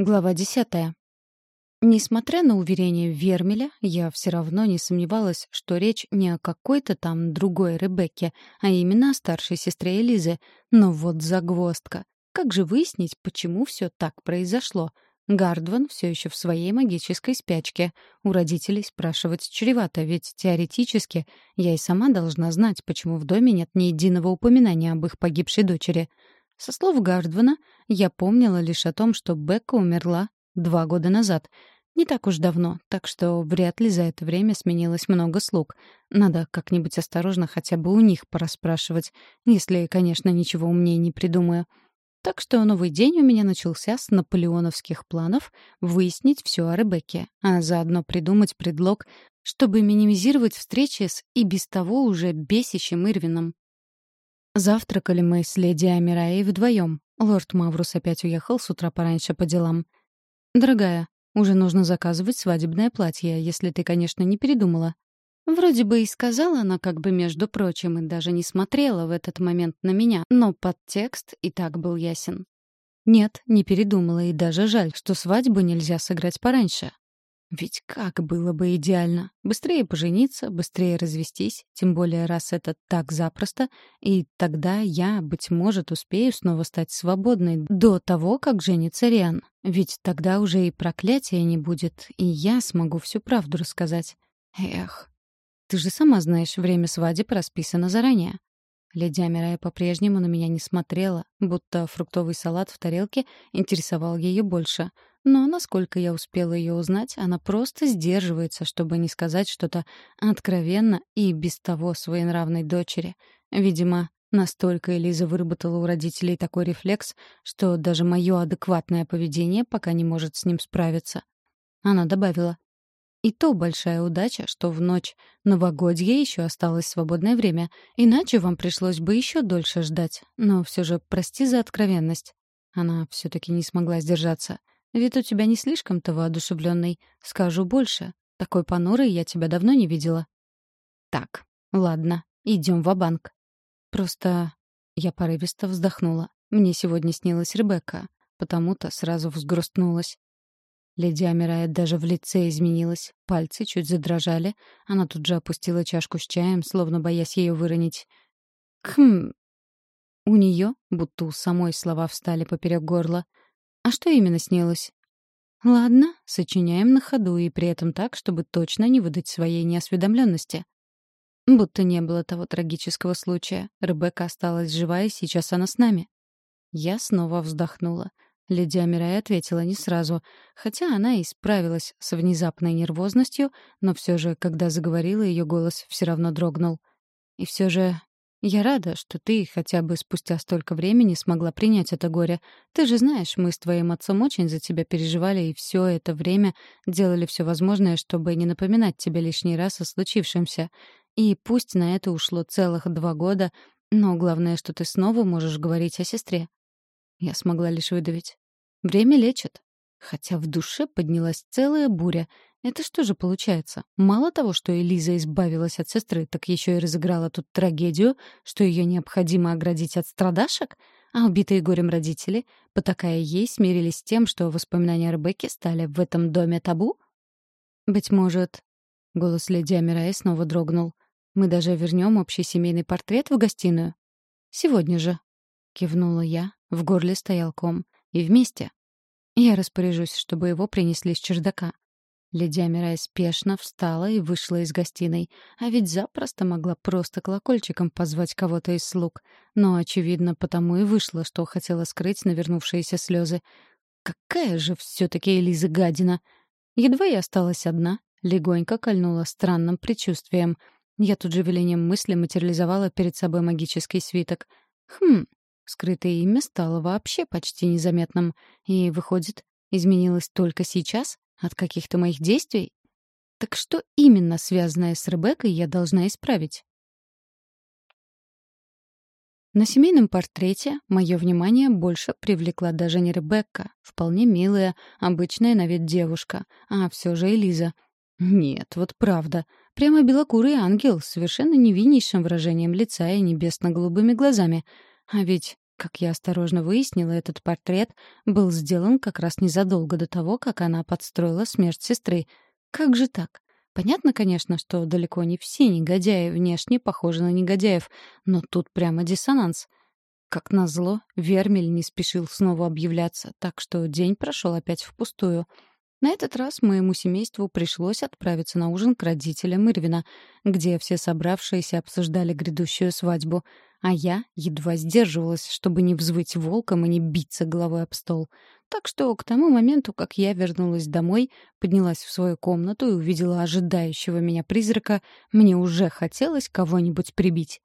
Глава десятая. Несмотря на уверение Вермеля, я все равно не сомневалась, что речь не о какой-то там другой Ребекке, а именно о старшей сестре Элизы. Но вот загвоздка. Как же выяснить, почему все так произошло? Гардван все еще в своей магической спячке. У родителей спрашивать чревато, ведь теоретически я и сама должна знать, почему в доме нет ни единого упоминания об их погибшей дочери — со слов Гардвана, я помнила лишь о том, что Бекка умерла два года назад. Не так уж давно, так что вряд ли за это время сменилось много слуг. Надо как-нибудь осторожно хотя бы у них порасспрашивать, если, конечно, ничего умнее не придумаю. Так что новый день у меня начался с наполеоновских планов выяснить все о Ребекке, а заодно придумать предлог, чтобы минимизировать встречи с и без того уже бесящим Ирвином. Завтракали мы с леди Амираей вдвоем. Лорд Маврус опять уехал с утра пораньше по делам. «Дорогая, уже нужно заказывать свадебное платье, если ты, конечно, не передумала». Вроде бы и сказала она как бы между прочим, и даже не смотрела в этот момент на меня, но подтекст и так был ясен. Нет, не передумала, и даже жаль, что свадьбу нельзя сыграть пораньше. Ведь как было бы идеально. Быстрее пожениться, быстрее развестись, тем более раз это так запросто, и тогда я, быть может, успею снова стать свободной до того, как женится Риан. Ведь тогда уже и проклятия не будет, и я смогу всю правду рассказать. Эх, ты же сама знаешь, время свадеб расписано заранее. Леди Амирая по-прежнему на меня не смотрела, будто фруктовый салат в тарелке интересовал ее больше — но, насколько я успела ее узнать, она просто сдерживается, чтобы не сказать что-то откровенно и без того своенравной дочери. Видимо, настолько Элиза выработала у родителей такой рефлекс, что даже мое адекватное поведение пока не может с ним справиться. Она добавила. И то большая удача, что в ночь новогодья еще осталось свободное время, иначе вам пришлось бы еще дольше ждать. Но все же прости за откровенность. Она все-таки не смогла сдержаться. Вид у тебя не слишком-то воодушевленный. Скажу больше. Такой понурой я тебя давно не видела. Так, ладно, идем в банк Просто я порывисто вздохнула. Мне сегодня снилась Ребекка, потому-то сразу взгрустнулась. Леди Амирая даже в лице изменилась. Пальцы чуть задрожали. Она тут же опустила чашку с чаем, словно боясь ее выронить. Хм. У нее, будто у самой слова встали поперек горла. А что именно снилось? Ладно, сочиняем на ходу и при этом так, чтобы точно не выдать своей неосведомленности. Будто не было того трагического случая. Ребекка осталась жива, и сейчас она с нами. Я снова вздохнула. Леди Амирай ответила не сразу, хотя она и справилась с внезапной нервозностью, но все же, когда заговорила, ее голос все равно дрогнул. И все же я рада, что ты хотя бы спустя столько времени смогла принять это горе. Ты же знаешь, мы с твоим отцом очень за тебя переживали и все это время делали все возможное, чтобы не напоминать тебе лишний раз о случившемся. И пусть на это ушло целых два года, но главное, что ты снова можешь говорить о сестре. Я смогла лишь выдавить. Время лечит. Хотя в душе поднялась целая буря — это что же получается? Мало того, что Элиза избавилась от сестры, так еще и разыграла тут трагедию, что ее необходимо оградить от страдашек? А убитые горем родители, потакая ей, смирились с тем, что воспоминания о Ребекке стали в этом доме табу? Быть может... Голос леди Амирая снова дрогнул. «Мы даже вернем общий семейный портрет в гостиную?» «Сегодня же», — кивнула я. В горле стоял ком. «И вместе». Я распоряжусь, чтобы его принесли с чердака. Леди Амирай спешно встала и вышла из гостиной, а ведь запросто могла просто колокольчиком позвать кого-то из слуг. Но, очевидно, потому и вышло, что хотела скрыть навернувшиеся слезы. Какая же все-таки Элиза гадина! Едва я осталась одна, легонько кольнула странным предчувствием. Я тут же велением мысли материализовала перед собой магический свиток. Хм, скрытое имя стало вообще почти незаметным. И, выходит, изменилось только сейчас? От каких-то моих действий? Так что именно связанное с Ребеккой я должна исправить? На семейном портрете мое внимание больше привлекла даже не Ребекка, вполне милая, обычная на вид девушка, а все же Элиза. Нет, вот правда. Прямо белокурый ангел с совершенно невиннейшим выражением лица и небесно-голубыми глазами. А ведь Как я осторожно выяснила, этот портрет был сделан как раз незадолго до того, как она подстроила смерть сестры. Как же так? Понятно, конечно, что далеко не все негодяи внешне похожи на негодяев, но тут прямо диссонанс. Как назло, Вермель не спешил снова объявляться, так что день прошел опять впустую — на этот раз моему семейству пришлось отправиться на ужин к родителям Ирвина, где все собравшиеся обсуждали грядущую свадьбу, а я едва сдерживалась, чтобы не взвыть волком и не биться головой об стол. Так что к тому моменту, как я вернулась домой, поднялась в свою комнату и увидела ожидающего меня призрака, мне уже хотелось кого-нибудь прибить.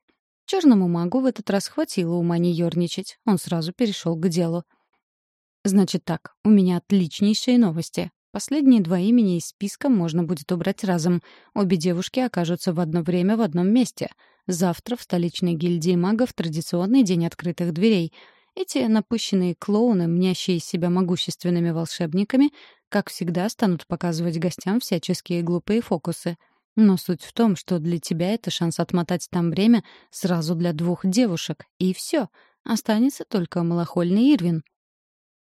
Черному магу в этот раз хватило ума не ёрничать, он сразу перешел к делу. «Значит так, у меня отличнейшие новости. Последние два имени из списка можно будет убрать разом. Обе девушки окажутся в одно время в одном месте. Завтра в столичной гильдии магов традиционный день открытых дверей. Эти напыщенные клоуны, мнящие себя могущественными волшебниками, как всегда станут показывать гостям всяческие глупые фокусы. Но суть в том, что для тебя это шанс отмотать там время сразу для двух девушек. И все. Останется только малохольный Ирвин.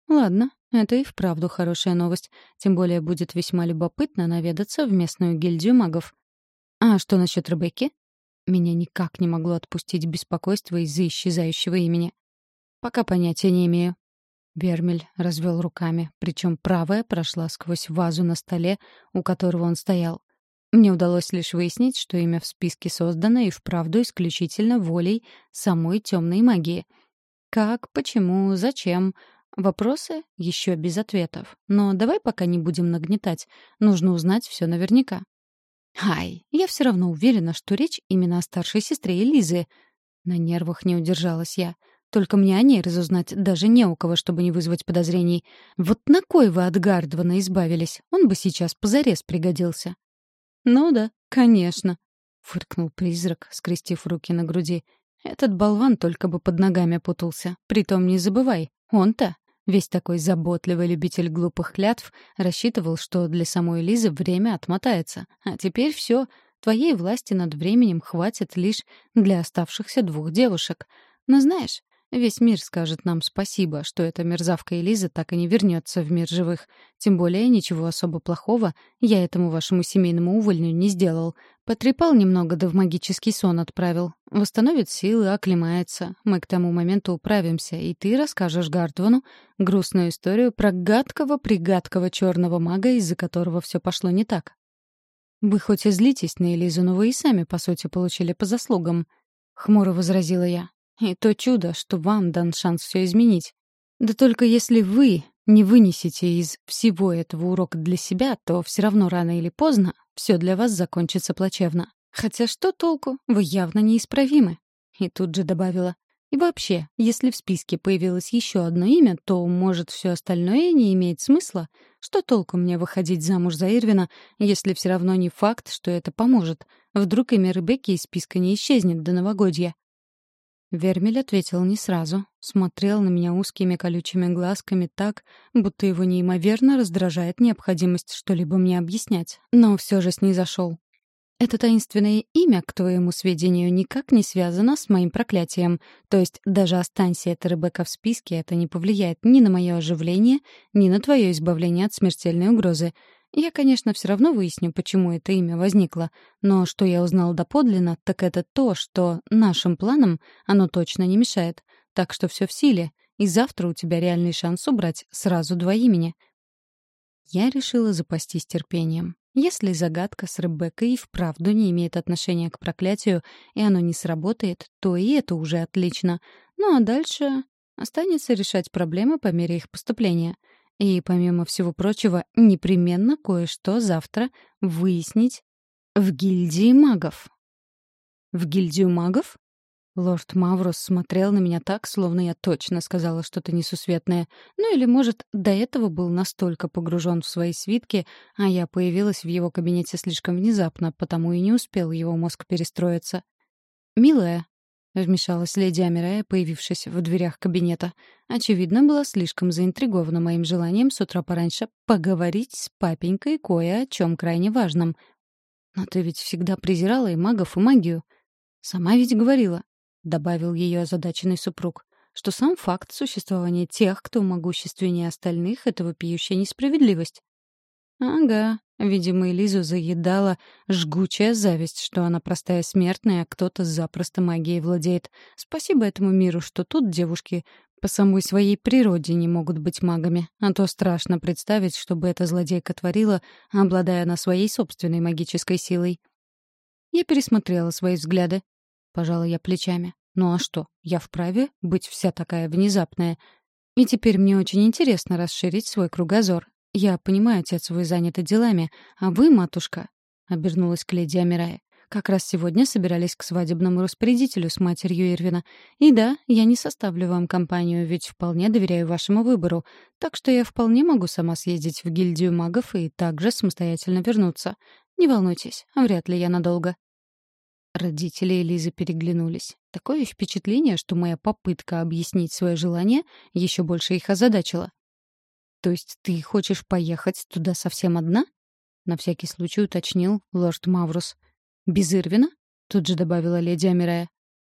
Ладно, это и вправду хорошая новость. Тем более будет весьма любопытно наведаться в местную гильдию магов. А что насчет Ребекки? Меня никак не могло отпустить беспокойство из-за исчезающего имени. Пока понятия не имею. Вермель развел руками, причем правая прошла сквозь вазу на столе, у которого он стоял. Мне удалось лишь выяснить, что имя в списке создано и вправду исключительно волей самой темной магии. Как, почему, зачем, Вопросы еще без ответов. Но давай пока не будем нагнетать. Нужно узнать все наверняка. Ай, я все равно уверена, что речь именно о старшей сестре Элизы. На нервах не удержалась я. Только мне о ней разузнать даже не у кого, чтобы не вызвать подозрений. Вот на кой вы от Гардвана избавились? Он бы сейчас позарез пригодился. «Ну да, конечно», — фыркнул призрак, скрестив руки на груди. «Этот болван только бы под ногами путался. Притом не забывай, он-то Весь такой заботливый любитель глупых клятв рассчитывал, что для самой Лизы время отмотается. А теперь все, твоей власти над временем хватит лишь для оставшихся двух девушек. Но знаешь, Весь мир скажет нам спасибо, что эта мерзавка Элиза так и не вернется в мир живых. Тем более ничего особо плохого я этому вашему семейному увольню не сделал. Потрепал немного, да в магический сон отправил. Восстановит силы, оклемается. Мы к тому моменту управимся, и ты расскажешь Гардвану грустную историю про гадкого-пригадкого черного мага, из-за которого все пошло не так. «Вы хоть и злитесь на Элизу, но вы и сами, по сути, получили по заслугам», — хмуро возразила я. И то чудо, что вам дан шанс все изменить. Да только если вы не вынесете из всего этого урок для себя, то все равно рано или поздно все для вас закончится плачевно. Хотя что толку? Вы явно неисправимы. И тут же добавила. И вообще, если в списке появилось еще одно имя, то, может, все остальное не имеет смысла? Что толку мне выходить замуж за Ирвина, если все равно не факт, что это поможет? Вдруг имя Ребекки из списка не исчезнет до новогодья? Вермель ответил не сразу. Смотрел на меня узкими колючими глазками так, будто его неимоверно раздражает необходимость что-либо мне объяснять. Но все же снизошел. Это таинственное имя, к твоему сведению, никак не связано с моим проклятием. То есть даже останься эта Ребекка в списке, это не повлияет ни на мое оживление, ни на твое избавление от смертельной угрозы. Я, конечно, все равно выясню, почему это имя возникло, но что я узнал доподлинно, так это то, что нашим планам оно точно не мешает. Так что все в силе, и завтра у тебя реальный шанс убрать сразу два имени. Я решила запастись терпением. Если загадка с Ребеккой и вправду не имеет отношения к проклятию, и оно не сработает, то и это уже отлично. Ну а дальше останется решать проблемы по мере их поступления — и, помимо всего прочего, непременно кое-что завтра выяснить в гильдии магов. В гильдию магов? Лорд Маврос смотрел на меня так, словно я точно сказала что-то несусветное. Ну или, может, до этого был настолько погружен в свои свитки, а я появилась в его кабинете слишком внезапно, потому и не успел его мозг перестроиться. «Милая», — вмешалась леди Амирая, появившись в дверях кабинета. Очевидно, была слишком заинтригована моим желанием с утра пораньше поговорить с папенькой кое о чем крайне важном. «Но ты ведь всегда презирала и магов, и магию». «Сама ведь говорила», — добавил ее озадаченный супруг. что сам факт существования тех, кто могущественнее остальных, — это вопиющая несправедливость. Ага, видимо, Элизу заедала жгучая зависть, что она простая смертная, а кто-то запросто магией владеет. Спасибо этому миру, что тут девушки по самой своей природе не могут быть магами, а то страшно представить, чтобы эта злодейка творила, обладая на своей собственной магической силой. Я пересмотрела свои взгляды. Пожала я плечами. Ну а что, я вправе быть вся такая внезапная. И теперь мне очень интересно расширить свой кругозор. Я понимаю, отец, вы заняты делами, а вы, матушка, — обернулась к леди Амирае, — как раз сегодня собирались к свадебному распорядителю с матерью Ирвина. И да, я не составлю вам компанию, ведь вполне доверяю вашему выбору, так что я вполне могу сама съездить в гильдию магов и также самостоятельно вернуться. Не волнуйтесь, вряд ли я надолго. Родители Элизы переглянулись. Такое впечатление, что моя попытка объяснить свое желание еще больше их озадачила. «То есть ты хочешь поехать туда совсем одна?» — на всякий случай уточнил лорд Маврус. «Без Ирвина?» — тут же добавила леди Амирая.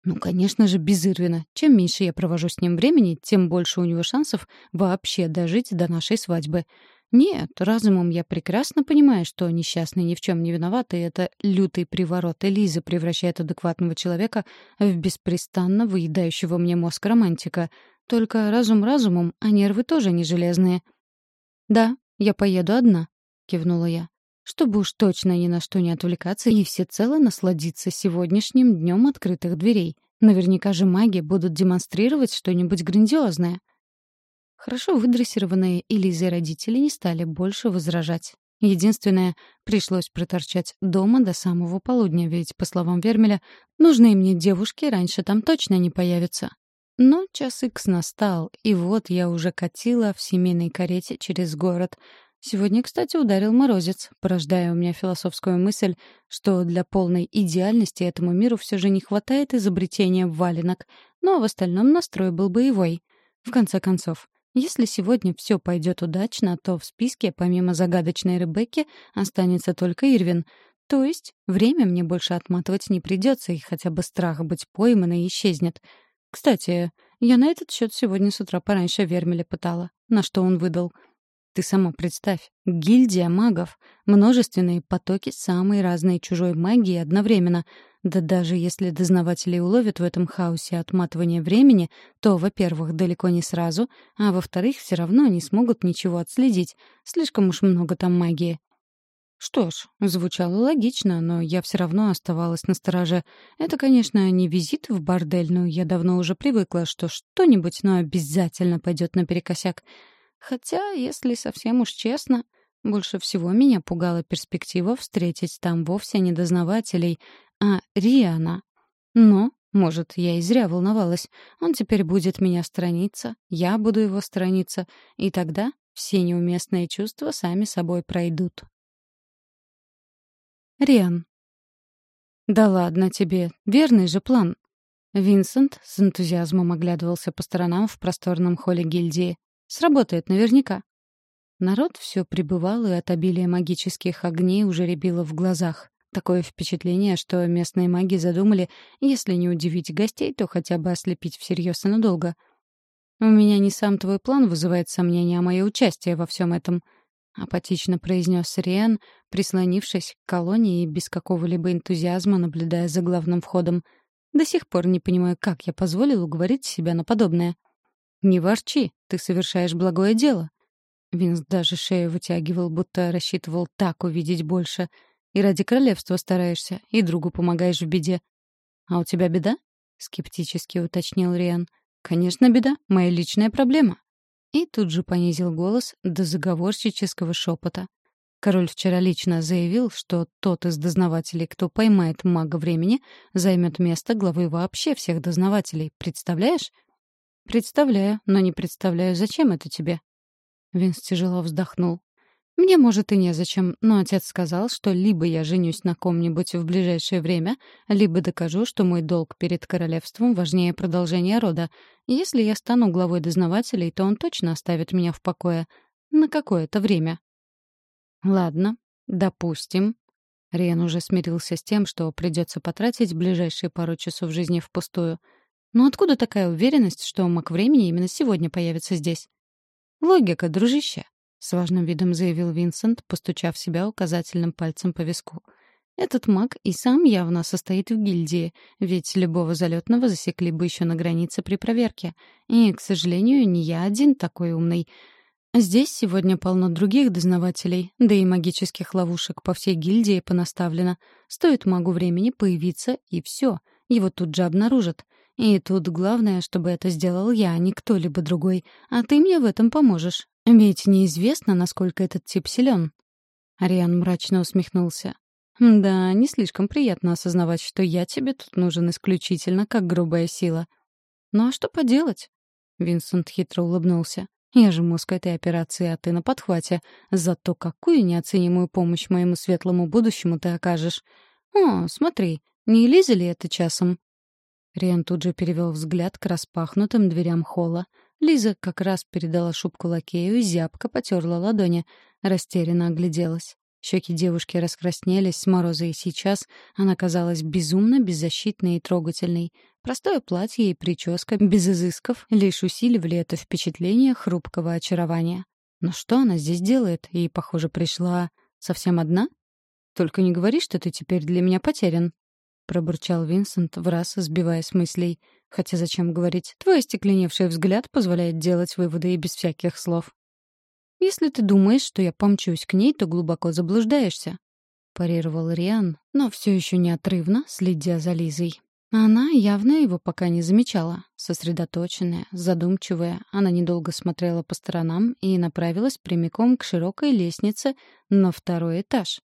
«Ну, конечно же, без Ирвина. Чем меньше я провожу с ним времени, тем больше у него шансов вообще дожить до нашей свадьбы. Нет, разумом я прекрасно понимаю, что несчастный ни в чем не виноват, и это лютый приворот Элизы превращает адекватного человека в беспрестанно выедающего мне мозг романтика. Только разум разумом, а нервы тоже не железные. «Да, я поеду одна», — кивнула я, чтобы уж точно ни на что не отвлекаться и всецело насладиться сегодняшним днем открытых дверей. Наверняка же маги будут демонстрировать что-нибудь грандиозное. Хорошо выдрессированные Элизой родители не стали больше возражать. Единственное, пришлось проторчать дома до самого полудня, ведь, по словам Вермеля, нужные мне девушки раньше там точно не появятся. Но час икс настал, и вот я уже катила в семейной карете через город. Сегодня, кстати, ударил морозец, порождая у меня философскую мысль, что для полной идеальности этому миру все же не хватает изобретения валенок, но в остальном настрой был боевой. В конце концов, если сегодня все пойдет удачно, то в списке, помимо загадочной Ребекки, останется только Ирвин. То есть время мне больше отматывать не придется, и хотя бы страх быть пойманной исчезнет. Кстати, я на этот счет сегодня с утра пораньше Вермеля пытала, на что он выдал — ты сама представь, гильдия магов, множественные потоки самой разной чужой магии одновременно. Да даже если дознаватели уловят в этом хаосе отматывание времени, то, во-первых, далеко не сразу, а во-вторых, все равно не смогут ничего отследить. Слишком уж много там магии. Что ж, звучало логично, но я все равно оставалась на стороже. Это, конечно, не визит в бордель, но я давно уже привыкла, что что-нибудь, но обязательно пойдет наперекосяк. Хотя, если совсем уж честно, больше всего меня пугала перспектива встретить там вовсе не дознавателей, а Риана. Но, может, я и зря волновалась. Он теперь будет меня сторониться, я буду его сторониться, и тогда все неуместные чувства сами собой пройдут. Риан. «Да ладно тебе, верный же план». Винсент с энтузиазмом оглядывался по сторонам в просторном холле гильдии. Сработает наверняка. Народ все пребывал, и от обилия магических огней уже рябило в глазах. Такое впечатление, что местные маги задумали, если не удивить гостей, то хотя бы ослепить всерьез и надолго. «У меня не сам твой план вызывает сомнения, а мое участие во всем этом», — апатично произнес Риан, прислонившись к колонии и без какого-либо энтузиазма наблюдая за главным входом. «До сих пор не понимаю, как я позволил уговорить себя на подобное». «Не ворчи, ты совершаешь благое дело». Винс даже шею вытягивал, будто рассчитывал так увидеть больше. «И ради королевства стараешься, и другу помогаешь в беде». «А у тебя беда?» — скептически уточнил Риан. «Конечно, беда. Моя личная проблема». И тут же понизил голос до заговорщического шепота. Король вчера лично заявил, что тот из дознавателей, кто поймает мага времени, займет место главы вообще всех дознавателей. Представляешь? «Представляю, но не представляю, зачем это тебе?» Винс тяжело вздохнул. «Мне, может, и незачем, но отец сказал, что либо я женюсь на ком-нибудь в ближайшее время, либо докажу, что мой долг перед королевством важнее продолжения рода. Если я стану главой дознавателей, то он точно оставит меня в покое. На какое-то время». «Ладно, допустим». Риан уже смирился с тем, что придется потратить ближайшие пару часов жизни впустую — Но откуда такая уверенность, что маг времени именно сегодня появится здесь? «Логика, дружище», — с важным видом заявил Винсент, постучав себя указательным пальцем по виску. «Этот маг и сам явно состоит в гильдии, ведь любого залетного засекли бы еще на границе при проверке. И, к сожалению, не я один такой умный. Здесь сегодня полно других дознавателей, да и магических ловушек по всей гильдии понаставлено. Стоит магу времени появиться, и все, его тут же обнаружат. И тут главное, чтобы это сделал я, а не кто-либо другой. А ты мне в этом поможешь. Ведь неизвестно, насколько этот тип силен. Ариан мрачно усмехнулся. «Да, не слишком приятно осознавать, что я тебе тут нужен исключительно как грубая сила». «Ну а что поделать?» Винсент хитро улыбнулся. Я же мозг этой операции, а ты на подхвате. Зато какую неоценимую помощь моему светлому будущему ты окажешь. О, смотри, не Элиза ли это часом?» Риан тут же перевел взгляд к распахнутым дверям холла. Лиза как раз передала шубку лакею и зябко потерла ладони. Растерянно огляделась. Щеки девушки раскраснелись с мороза, и сейчас она казалась безумно беззащитной и трогательной. Простое платье и прическа, без изысков, лишь усиливали это впечатление хрупкого очарования. Но что она здесь делает? И, похоже, пришла совсем одна? «Только не говори, что ты теперь для меня потерян», — пробурчал Винсент, в раз сбивая с мыслей. «Хотя зачем говорить? Твой остекленевший взгляд позволяет делать выводы и без всяких слов». «Если ты думаешь, что я помчусь к ней, то глубоко заблуждаешься», — парировал Риан, но все еще неотрывно, следя за Лизой. Она явно его пока не замечала. Сосредоточенная, задумчивая, она недолго смотрела по сторонам и направилась прямиком к широкой лестнице на второй этаж.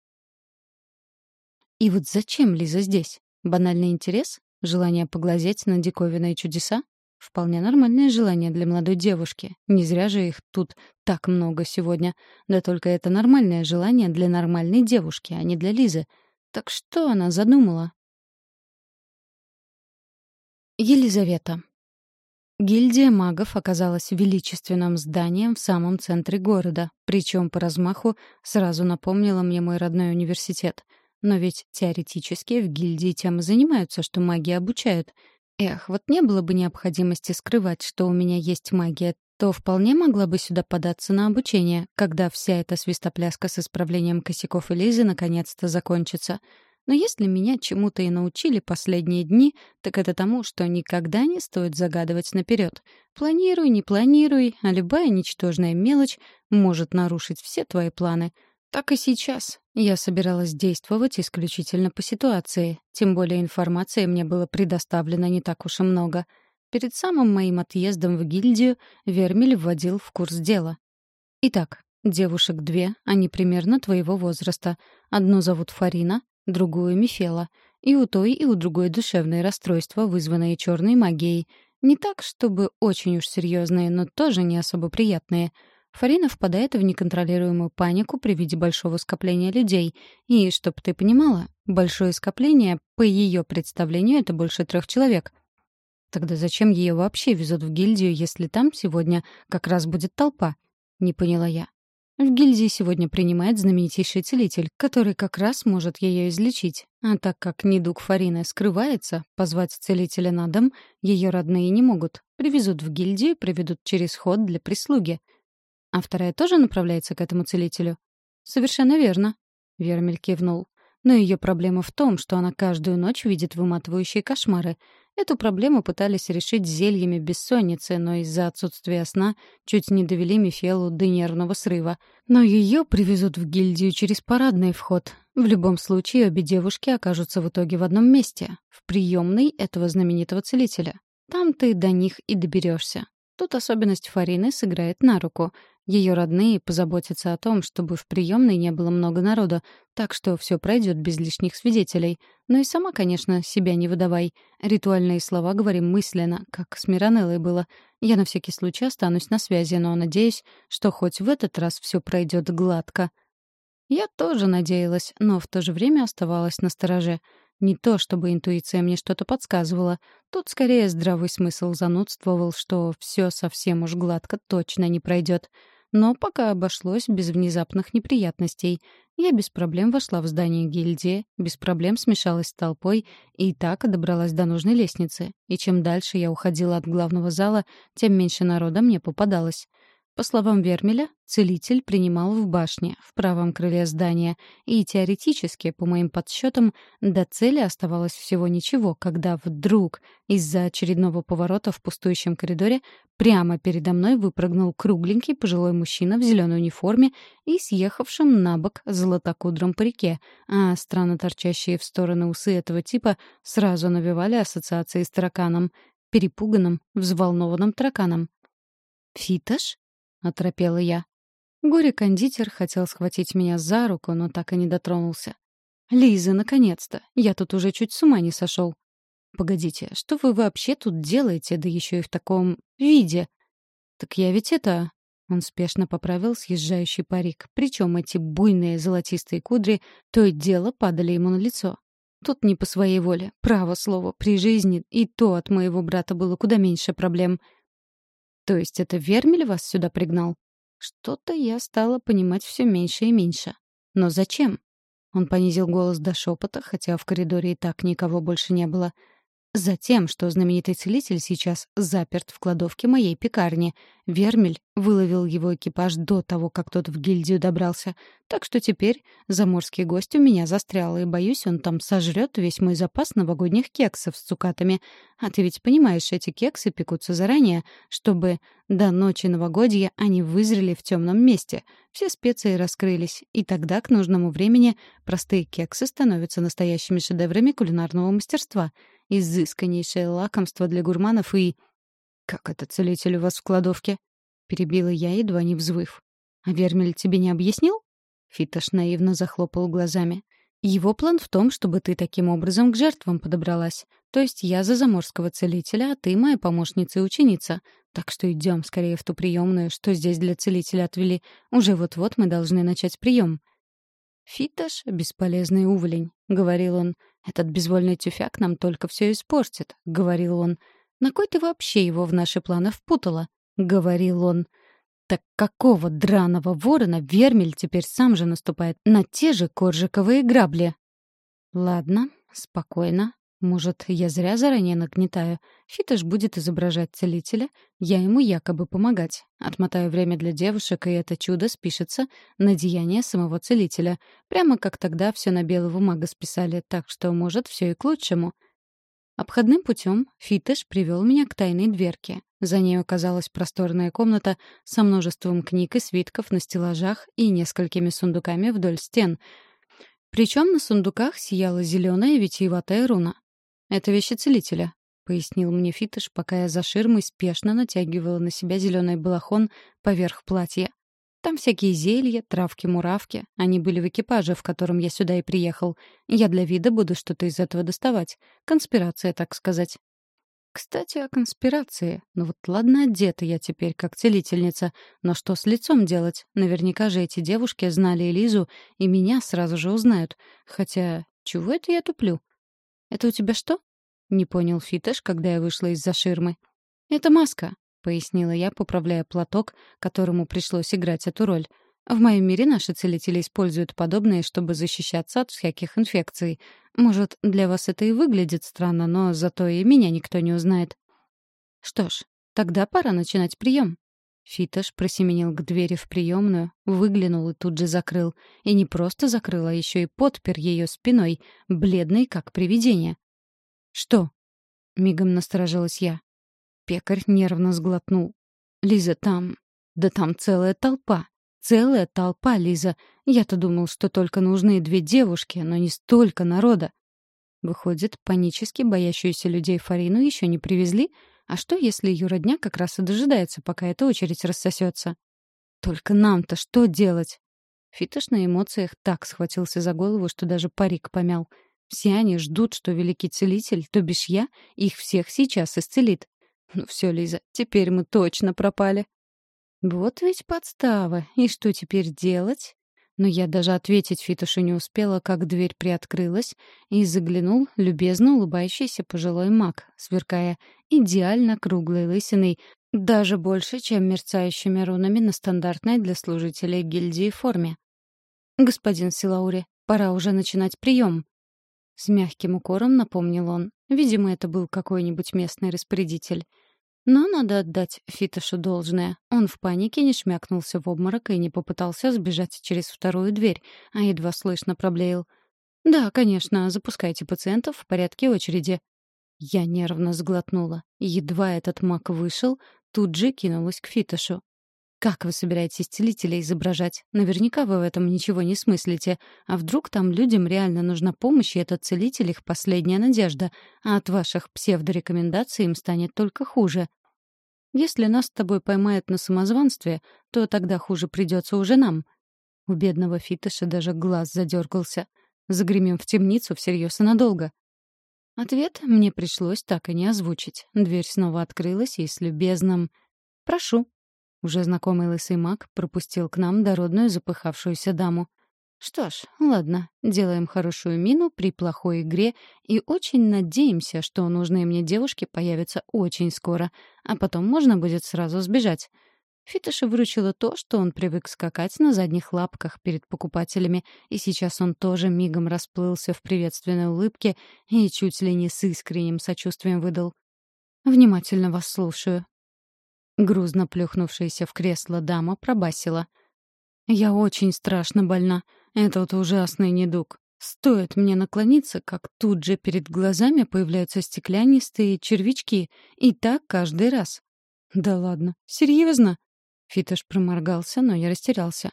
И вот зачем Лиза здесь? Банальный интерес? Желание поглазеть на диковинные чудеса? Вполне нормальное желание для молодой девушки. Не зря же их тут так много сегодня. Да только это нормальное желание для нормальной девушки, а не для Лизы. Так что она задумала? Елизавета. Гильдия магов оказалась величественным зданием в самом центре города, причем по размаху сразу напомнила мне мой родной университет. Но ведь теоретически в гильдии тем и занимаются, что маги обучают, Эх, вот не было бы необходимости скрывать, что у меня есть магия, то вполне могла бы сюда податься на обучение, когда вся эта свистопляска с исправлением косяков Элизы наконец-то закончится. Но если меня чему-то и научили последние дни, так это тому, что никогда не стоит загадывать наперед. Планируй, не планируй, а любая ничтожная мелочь может нарушить все твои планы — так и сейчас. Я собиралась действовать исключительно по ситуации, тем более информации мне было предоставлено не так уж и много. Перед самым моим отъездом в гильдию Вермель вводил в курс дела. Итак, девушек две, они примерно твоего возраста. Одну зовут Фарина, другую — Мифела. И у той, и у другой душевные расстройства, вызванные черной магией. Не так, чтобы очень уж серьезные, но тоже не особо приятные — Фарина впадает в неконтролируемую панику при виде большого скопления людей. И, чтоб ты понимала, большое скопление, по ее представлению, это больше трех человек. Тогда зачем ее вообще везут в гильдию, если там сегодня как раз будет толпа? Не поняла я. В гильдии сегодня принимает знаменитейший целитель, который как раз может ее излечить. А так как недуг Фарины скрывается, позвать целителя на дом ее родные не могут. Привезут в гильдию, приведут через ход для прислуги — а вторая тоже направляется к этому целителю? Совершенно верно. Вермель кивнул. Но ее проблема в том, что она каждую ночь видит выматывающие кошмары. Эту проблему пытались решить зельями бессонницы, но из-за отсутствия сна чуть не довели Мифелу до нервного срыва. Но ее привезут в гильдию через парадный вход. В любом случае, обе девушки окажутся в итоге в одном месте — в приемной этого знаменитого целителя. Там ты до них и доберешься. Тут особенность Фарины сыграет на руку. Ее родные позаботятся о том, чтобы в приемной не было много народа, так что все пройдет без лишних свидетелей. Но и сама, конечно, себя не выдавай. Ритуальные слова говорим мысленно, как с Миранеллой было. Я на всякий случай останусь на связи, но надеюсь, что хоть в этот раз все пройдет гладко. Я тоже надеялась, но в то же время оставалась на стороже. Не то, чтобы интуиция мне что-то подсказывала. Тут скорее здравый смысл занудствовал, что все совсем уж гладко точно не пройдет. но пока обошлось без внезапных неприятностей. Я без проблем вошла в здание гильдии, без проблем смешалась с толпой и так добралась до нужной лестницы. И чем дальше я уходила от главного зала, тем меньше народа мне попадалось. По словам Вермеля, целитель принимал в башне, в правом крыле здания, и теоретически, по моим подсчетам, до цели оставалось всего ничего, когда вдруг из-за очередного поворота в пустующем коридоре прямо передо мной выпрыгнул кругленький пожилой мужчина в зеленой униформе и съехавшим на бок золотокудром парике, а странно торчащие в стороны усы этого типа сразу навевали ассоциации с тараканом, перепуганным, взволнованным тараканом. «Фитош?» — оторопела я. Горе-кондитер хотел схватить меня за руку, но так и не дотронулся. «Лиза, наконец-то! Я тут уже чуть с ума не сошел. «Погодите, что вы вообще тут делаете, да еще и в таком виде?» «Так я ведь это...» Он спешно поправил съезжающий парик, причем эти буйные золотистые кудри то и дело падали ему на лицо. Тут не по своей воле, право слово, при жизни и то от моего брата было куда меньше проблем — то есть это Вермель вас сюда пригнал? Что-то я стала понимать все меньше и меньше. Но зачем? Он понизил голос до шепота, хотя в коридоре и так никого больше не было. Затем, что знаменитый целитель сейчас заперт в кладовке моей пекарни. Вермель выловил его экипаж до того, как тот в гильдию добрался. Так что теперь заморский гость у меня застрял, и, боюсь, он там сожрет весь мой запас новогодних кексов с цукатами. А ты ведь понимаешь, эти кексы пекутся заранее, чтобы до ночи новогодья они вызрели в темном месте. Все специи раскрылись, и тогда к нужному времени простые кексы становятся настоящими шедеврами кулинарного мастерства — изысканнейшее лакомство для гурманов и... «Как это целитель у вас в кладовке?» — перебила я, едва не взвыв. «А Вермель тебе не объяснил?» Фитош наивно захлопал глазами. «Его план в том, чтобы ты таким образом к жертвам подобралась. То есть я за заморского целителя, а ты моя помощница и ученица. Так что идем скорее в ту приемную, что здесь для целителя отвели. Уже вот-вот мы должны начать прием. «Фитош — бесполезный уволень», — говорил он. «Этот безвольный тюфяк нам только все испортит», — говорил он. «На кой ты вообще его в наши планы впутала?» — говорил он. «Так какого драного ворона Вермель теперь сам же наступает на те же коржиковые грабли?» «Ладно, спокойно», может, я зря заранее нагнетаю. Фитош будет изображать целителя, я ему якобы помогать. Отмотаю время для девушек, и это чудо спишется на деяние самого целителя. Прямо как тогда все на белого мага списали, так что, может, все и к лучшему. Обходным путем Фитош привел меня к тайной дверке. За ней оказалась просторная комната со множеством книг и свитков на стеллажах и несколькими сундуками вдоль стен — причем на сундуках сияла зеленая витиеватая руна. «Это вещи целителя», — пояснил мне Фитыш, пока я за ширмой спешно натягивала на себя зеленый балахон поверх платья. Там всякие зелья, травки-муравки. Они были в экипаже, в котором я сюда и приехал. Я для вида буду что-то из этого доставать. Конспирация, так сказать. Кстати, о конспирации. Ну вот ладно, одета я теперь как целительница, но что с лицом делать? Наверняка же эти девушки знали Элизу и меня сразу же узнают. Хотя, чего это я туплю? «Это у тебя что?» — не понял Фитош, когда я вышла из-за ширмы. «Это маска», — пояснила я, поправляя платок, которому пришлось играть эту роль. «В моем мире наши целители используют подобные, чтобы защищаться от всяких инфекций. Может, для вас это и выглядит странно, но зато и меня никто не узнает». «Что ж, тогда пора начинать прием». Фитош просеменил к двери в приемную, выглянул и тут же закрыл. И не просто закрыл, а еще и подпер ее спиной, бледный, как привидение. «Что?» — мигом насторожилась я. Пекарь нервно сглотнул. «Лиза, там... Да там целая толпа. Целая толпа, Лиза. Я-то думал, что только нужны две девушки, но не столько народа. Выходит, панически боящуюся людей Фарину еще не привезли, а что, если ее родня как раз и дожидается, пока эта очередь рассосется? Только нам-то что делать? Фитош на эмоциях так схватился за голову, что даже парик помял. Все они ждут, что великий целитель, то бишь я, их всех сейчас исцелит. Ну все, Лиза, теперь мы точно пропали. Вот ведь подстава. И что теперь делать? Но я даже ответить Фитушу не успела, как дверь приоткрылась, и заглянул любезно улыбающийся пожилой маг, сверкая идеально круглой лысиной, Даже больше, чем мерцающими рунами на стандартной для служителей гильдии форме. «Господин Силаури, пора уже начинать прием», — с мягким укором напомнил он. Видимо, это был какой-нибудь местный распорядитель. Но надо отдать Фитошу должное. Он в панике не шмякнулся в обморок и не попытался сбежать через вторую дверь, а едва слышно проблеял. «Да, конечно, запускайте пациентов в порядке очереди». Я нервно сглотнула. Едва этот маг вышел, тут же кинулась к Фитошу. «Как вы собираетесь целителя изображать? Наверняка вы в этом ничего не смыслите. А вдруг там людям реально нужна помощь, и этот целитель — их последняя надежда, а от ваших псевдорекомендаций им станет только хуже? Если нас с тобой поймают на самозванстве, то тогда хуже придется уже нам». У бедного Фитоша даже глаз задергался. Загремим в темницу всерьез и надолго. Ответ мне пришлось так и не озвучить. Дверь снова открылась, и с любезным «Прошу». Уже знакомый лысый маг пропустил к нам дородную запыхавшуюся даму. Что ж, ладно, делаем хорошую мину при плохой игре и очень надеемся, что нужные мне девушки появятся очень скоро, а потом можно будет сразу сбежать. Фитоша выручило то, что он привык скакать на задних лапках перед покупателями, и сейчас он тоже мигом расплылся в приветственной улыбке и чуть ли не с искренним сочувствием выдал. «Внимательно вас слушаю». Грузно плюхнувшаяся в кресло дама пробасила. «Я очень страшно больна. Это вот ужасный недуг. Стоит мне наклониться, как тут же перед глазами появляются стеклянистые червячки. И так каждый раз. Да ладно, серьезно? Фитош проморгался, но я растерялся.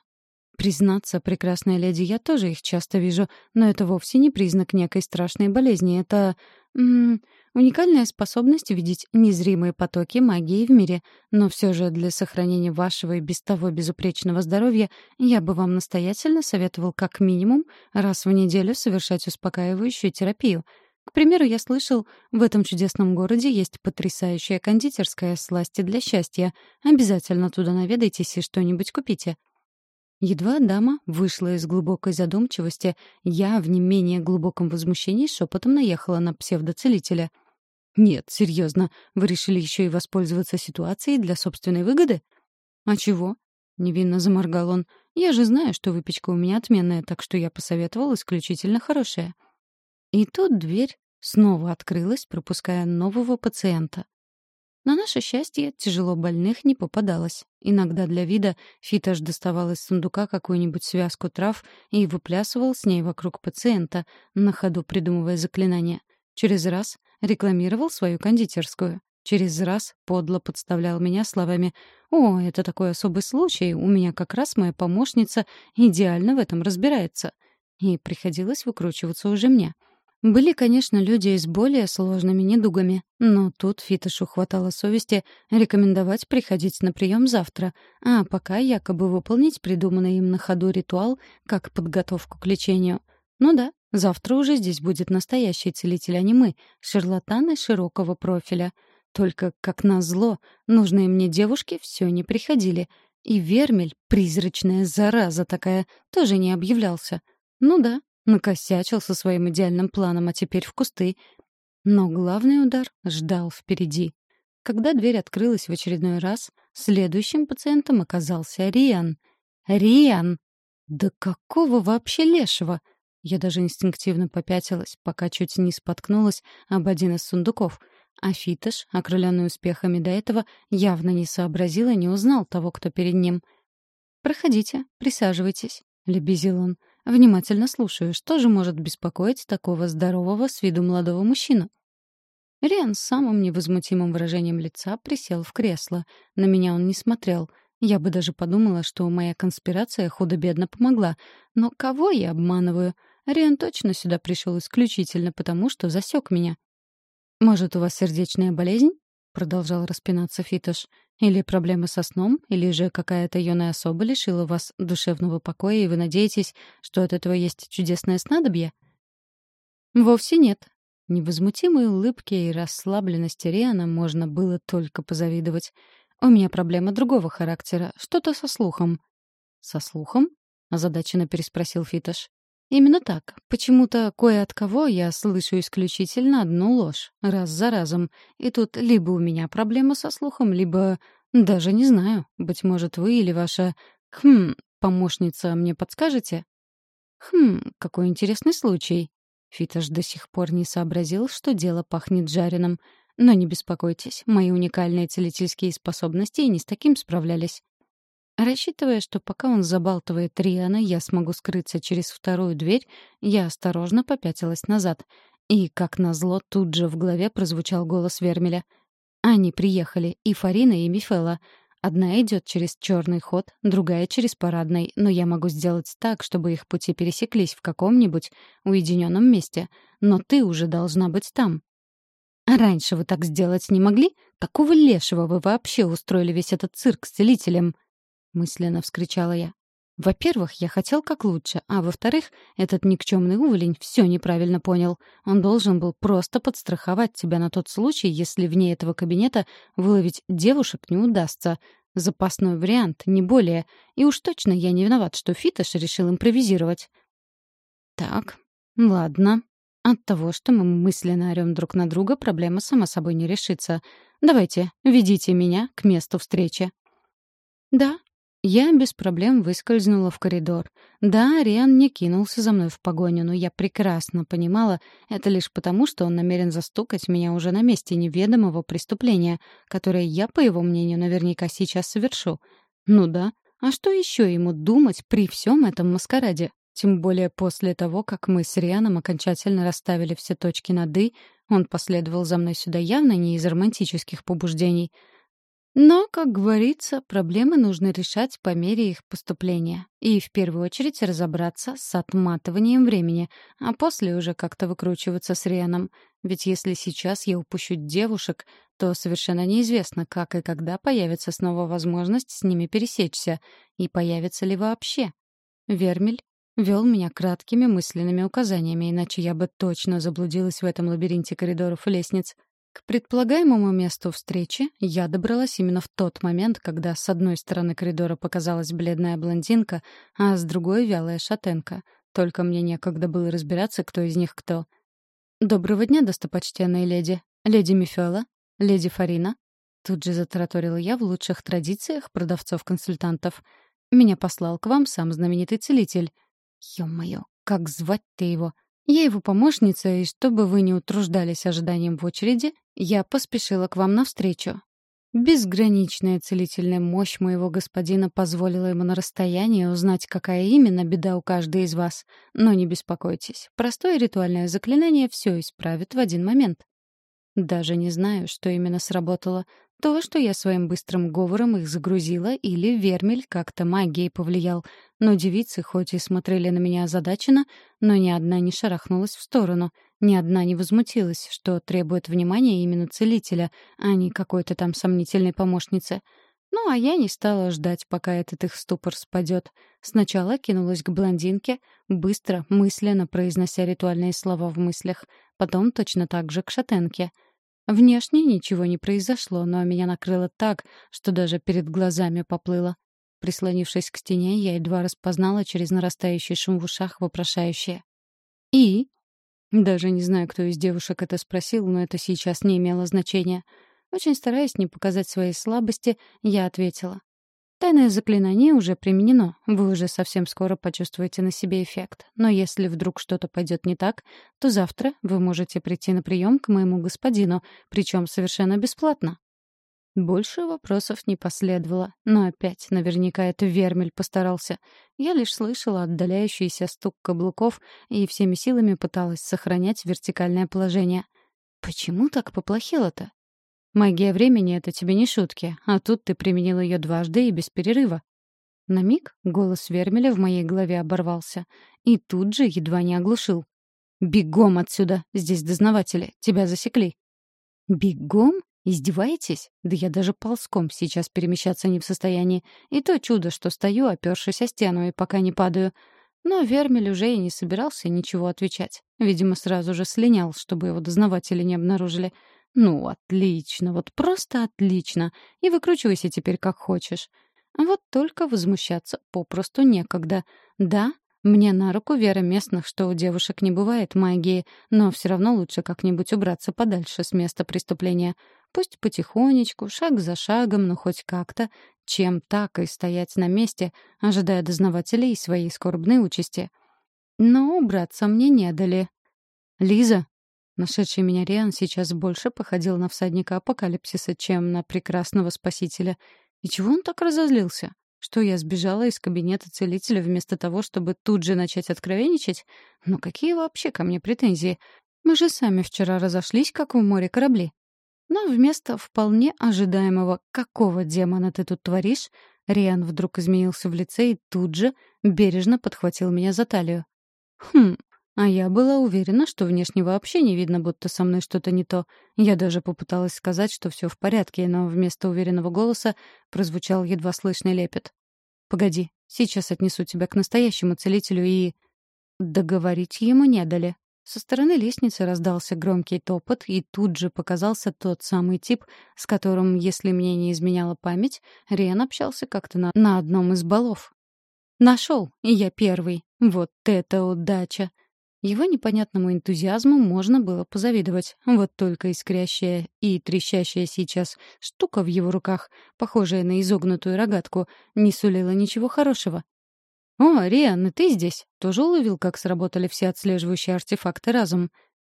Признаться, прекрасная леди, я тоже их часто вижу, но это вовсе не признак некой страшной болезни. Это... М -м, уникальная способность видеть незримые потоки магии в мире. Но все же для сохранения вашего и без того безупречного здоровья я бы вам настоятельно советовал как минимум раз в неделю совершать успокаивающую терапию — к примеру, я слышал, в этом чудесном городе есть потрясающая кондитерская сласти для счастья. Обязательно туда наведайтесь и что-нибудь купите. Едва дама вышла из глубокой задумчивости, я в не менее глубоком возмущении шепотом наехала на псевдоцелителя. «Нет, серьезно, вы решили еще и воспользоваться ситуацией для собственной выгоды?» «А чего?» — невинно заморгал он. «Я же знаю, что выпечка у меня отменная, так что я посоветовал исключительно хорошая». И тут дверь снова открылась, пропуская нового пациента. На наше счастье, тяжело больных не попадалось. Иногда для вида Фиташ доставал из сундука какую-нибудь связку трав и выплясывал с ней вокруг пациента, на ходу придумывая заклинания. Через раз рекламировал свою кондитерскую. Через раз подло подставлял меня словами «О, это такой особый случай, у меня как раз моя помощница идеально в этом разбирается». И приходилось выкручиваться уже мне — были, конечно, люди с более сложными недугами, но тут Фитошу хватало совести рекомендовать приходить на прием завтра, а пока якобы выполнить придуманный им на ходу ритуал как подготовку к лечению. Ну да, завтра уже здесь будет настоящий целитель, а не мы, шарлатаны широкого профиля. Только, как назло, нужные мне девушки все не приходили. И Вермель, призрачная зараза такая, тоже не объявлялся. Ну да, Накосячил со своим идеальным планом, а теперь в кусты. Но главный удар ждал впереди. Когда дверь открылась в очередной раз, следующим пациентом оказался Риан. Риан! Да какого вообще лешего? Я даже инстинктивно попятилась, пока чуть не споткнулась об один из сундуков. А Фитош, окрыленный успехами до этого, явно не сообразил и не узнал того, кто перед ним. «Проходите, присаживайтесь», — лебезил он. Внимательно слушаю, что же может беспокоить такого здорового с виду молодого мужчину? Риан с самым невозмутимым выражением лица присел в кресло. На меня он не смотрел. Я бы даже подумала, что моя конспирация худо-бедно помогла. Но кого я обманываю? Риан точно сюда пришел исключительно потому, что засек меня. «Может, у вас сердечная болезнь?» — продолжал распинаться Фитош. Или проблемы со сном, или же какая-то юная особа лишила вас душевного покоя, и вы надеетесь, что от этого есть чудесное снадобье? Вовсе нет. Невозмутимой улыбке и расслабленности Риана можно было только позавидовать. У меня проблема другого характера, что-то со слухом. Со слухом? озадаченно переспросил Фитош. Именно так. Почему-то кое от кого я слышу исключительно одну ложь, раз за разом. И тут либо у меня проблема со слухом, либо... Даже не знаю. Быть может, вы или ваша... Хм, помощница мне подскажете? Хм, какой интересный случай. Фитош до сих пор не сообразил, что дело пахнет жареным. Но не беспокойтесь, мои уникальные целительские способности и не с таким справлялись. Рассчитывая, что пока он забалтывает Риана, я смогу скрыться через вторую дверь, я осторожно попятилась назад. И, как назло, тут же в голове прозвучал голос Вермеля. Они приехали, и Фарина, и Мифела. Одна идет через черный ход, другая через парадный, но я могу сделать так, чтобы их пути пересеклись в каком-нибудь уединенном месте. Но ты уже должна быть там. А раньше вы так сделать не могли? Какого лешего вы вообще устроили весь этот цирк с целителем? Мысленно вскричала я. Во-первых, я хотел как лучше, а во-вторых, этот никчемный уволень все неправильно понял. Он должен был просто подстраховать тебя на тот случай, если вне этого кабинета выловить девушек не удастся. Запасной вариант, не более. И уж точно я не виноват, что Фитош решил импровизировать. Так, ладно. От того, что мы мысленно орем друг на друга, проблема сама собой не решится. Давайте, ведите меня к месту встречи. Да, я без проблем выскользнула в коридор. Да, Ариан не кинулся за мной в погоню, но я прекрасно понимала, это лишь потому, что он намерен застукать меня уже на месте неведомого преступления, которое я, по его мнению, наверняка сейчас совершу. Ну да, а что еще ему думать при всем этом маскараде? Тем более после того, как мы с Рианом окончательно расставили все точки над «и», он последовал за мной сюда явно не из романтических побуждений — но, как говорится, проблемы нужно решать по мере их поступления. И в первую очередь разобраться с отматыванием времени, а после уже как-то выкручиваться с Рианом. Ведь если сейчас я упущу девушек, то совершенно неизвестно, как и когда появится снова возможность с ними пересечься, и появится ли вообще. Вермель вел меня краткими мысленными указаниями, иначе я бы точно заблудилась в этом лабиринте коридоров и лестниц. К предполагаемому месту встречи я добралась именно в тот момент, когда с одной стороны коридора показалась бледная блондинка, а с другой — вялая шатенка. Только мне некогда было разбираться, кто из них кто. «Доброго дня, достопочтенные леди. Леди Мифела, леди Фарина». Тут же затараторила я в лучших традициях продавцов-консультантов. «Меня послал к вам сам знаменитый целитель». «Ё-моё, как звать-то его?» Я его помощница, и чтобы вы не утруждались ожиданием в очереди, я поспешила к вам навстречу. Безграничная целительная мощь моего господина позволила ему на расстоянии узнать, какая именно беда у каждой из вас. Но не беспокойтесь, простое ритуальное заклинание все исправит в один момент. Даже не знаю, что именно сработало. То, что я своим быстрым говором их загрузила, или Вермель как-то магией повлиял. Но девицы хоть и смотрели на меня озадаченно, но ни одна не шарахнулась в сторону, ни одна не возмутилась, что требует внимания именно целителя, а не какой-то там сомнительной помощницы. Ну, а я не стала ждать, пока этот их ступор спадет. Сначала кинулась к блондинке, быстро, мысленно произнося ритуальные слова в мыслях, потом точно так же к шатенке — Внешне ничего не произошло, но меня накрыло так, что даже перед глазами поплыло. Прислонившись к стене, я едва распознала через нарастающий шум в ушах вопрошающее. «И?» Даже не знаю, кто из девушек это спросил, но это сейчас не имело значения. Очень стараясь не показать своей слабости, я ответила. Тайное заклинание уже применено, вы уже совсем скоро почувствуете на себе эффект. Но если вдруг что-то пойдет не так, то завтра вы можете прийти на прием к моему господину, причем совершенно бесплатно. Больше вопросов не последовало, но опять наверняка это Вермель постарался. Я лишь слышала отдаляющийся стук каблуков и всеми силами пыталась сохранять вертикальное положение. Почему так поплохело-то? Магия времени — это тебе не шутки, а тут ты применил ее дважды и без перерыва. На миг голос Вермеля в моей голове оборвался и тут же едва не оглушил. «Бегом отсюда! Здесь дознаватели! Тебя засекли!» «Бегом? Издеваетесь? Да я даже ползком сейчас перемещаться не в состоянии. И то чудо, что стою, опёршись о стену, и пока не падаю. Но Вермель уже и не собирался ничего отвечать. Видимо, сразу же слинял, чтобы его дознаватели не обнаружили. Ну, отлично, вот просто отлично. И выкручивайся теперь как хочешь. Вот только возмущаться попросту некогда. Да, Мне на руку вера местных, что у девушек не бывает магии, но все равно лучше как-нибудь убраться подальше с места преступления. Пусть потихонечку, шаг за шагом, но хоть как-то, чем так и стоять на месте, ожидая дознавателей своей скорбной участи. Но убраться мне не дали. «Лиза!» Нашедший меня Риан сейчас больше походил на всадника апокалипсиса, чем на прекрасного спасителя. И чего он так разозлился? Что я сбежала из кабинета целителя вместо того, чтобы тут же начать откровенничать? Ну какие вообще ко мне претензии? Мы же сами вчера разошлись, как в море корабли. Но вместо вполне ожидаемого «какого демона ты тут творишь?» Риан вдруг изменился в лице и тут же бережно подхватил меня за талию. «Хм, а я была уверена, что внешне вообще не видно, будто со мной что-то не то. Я даже попыталась сказать, что все в порядке, но вместо уверенного голоса прозвучал едва слышный лепет. «Погоди, сейчас отнесу тебя к настоящему целителю и...» Договорить ему не дали. Со стороны лестницы раздался громкий топот, и тут же показался тот самый тип, с которым, если мне не изменяла память, Риан общался как-то на, на одном из балов. «Нашел, и я первый. Вот это удача!» Его непонятному энтузиазму можно было позавидовать. Вот только искрящая и трещащая сейчас штука в его руках, похожая на изогнутую рогатку, не сулила ничего хорошего. «О, Риан, ты здесь? Тоже уловил, как сработали все отслеживающие артефакты разом?»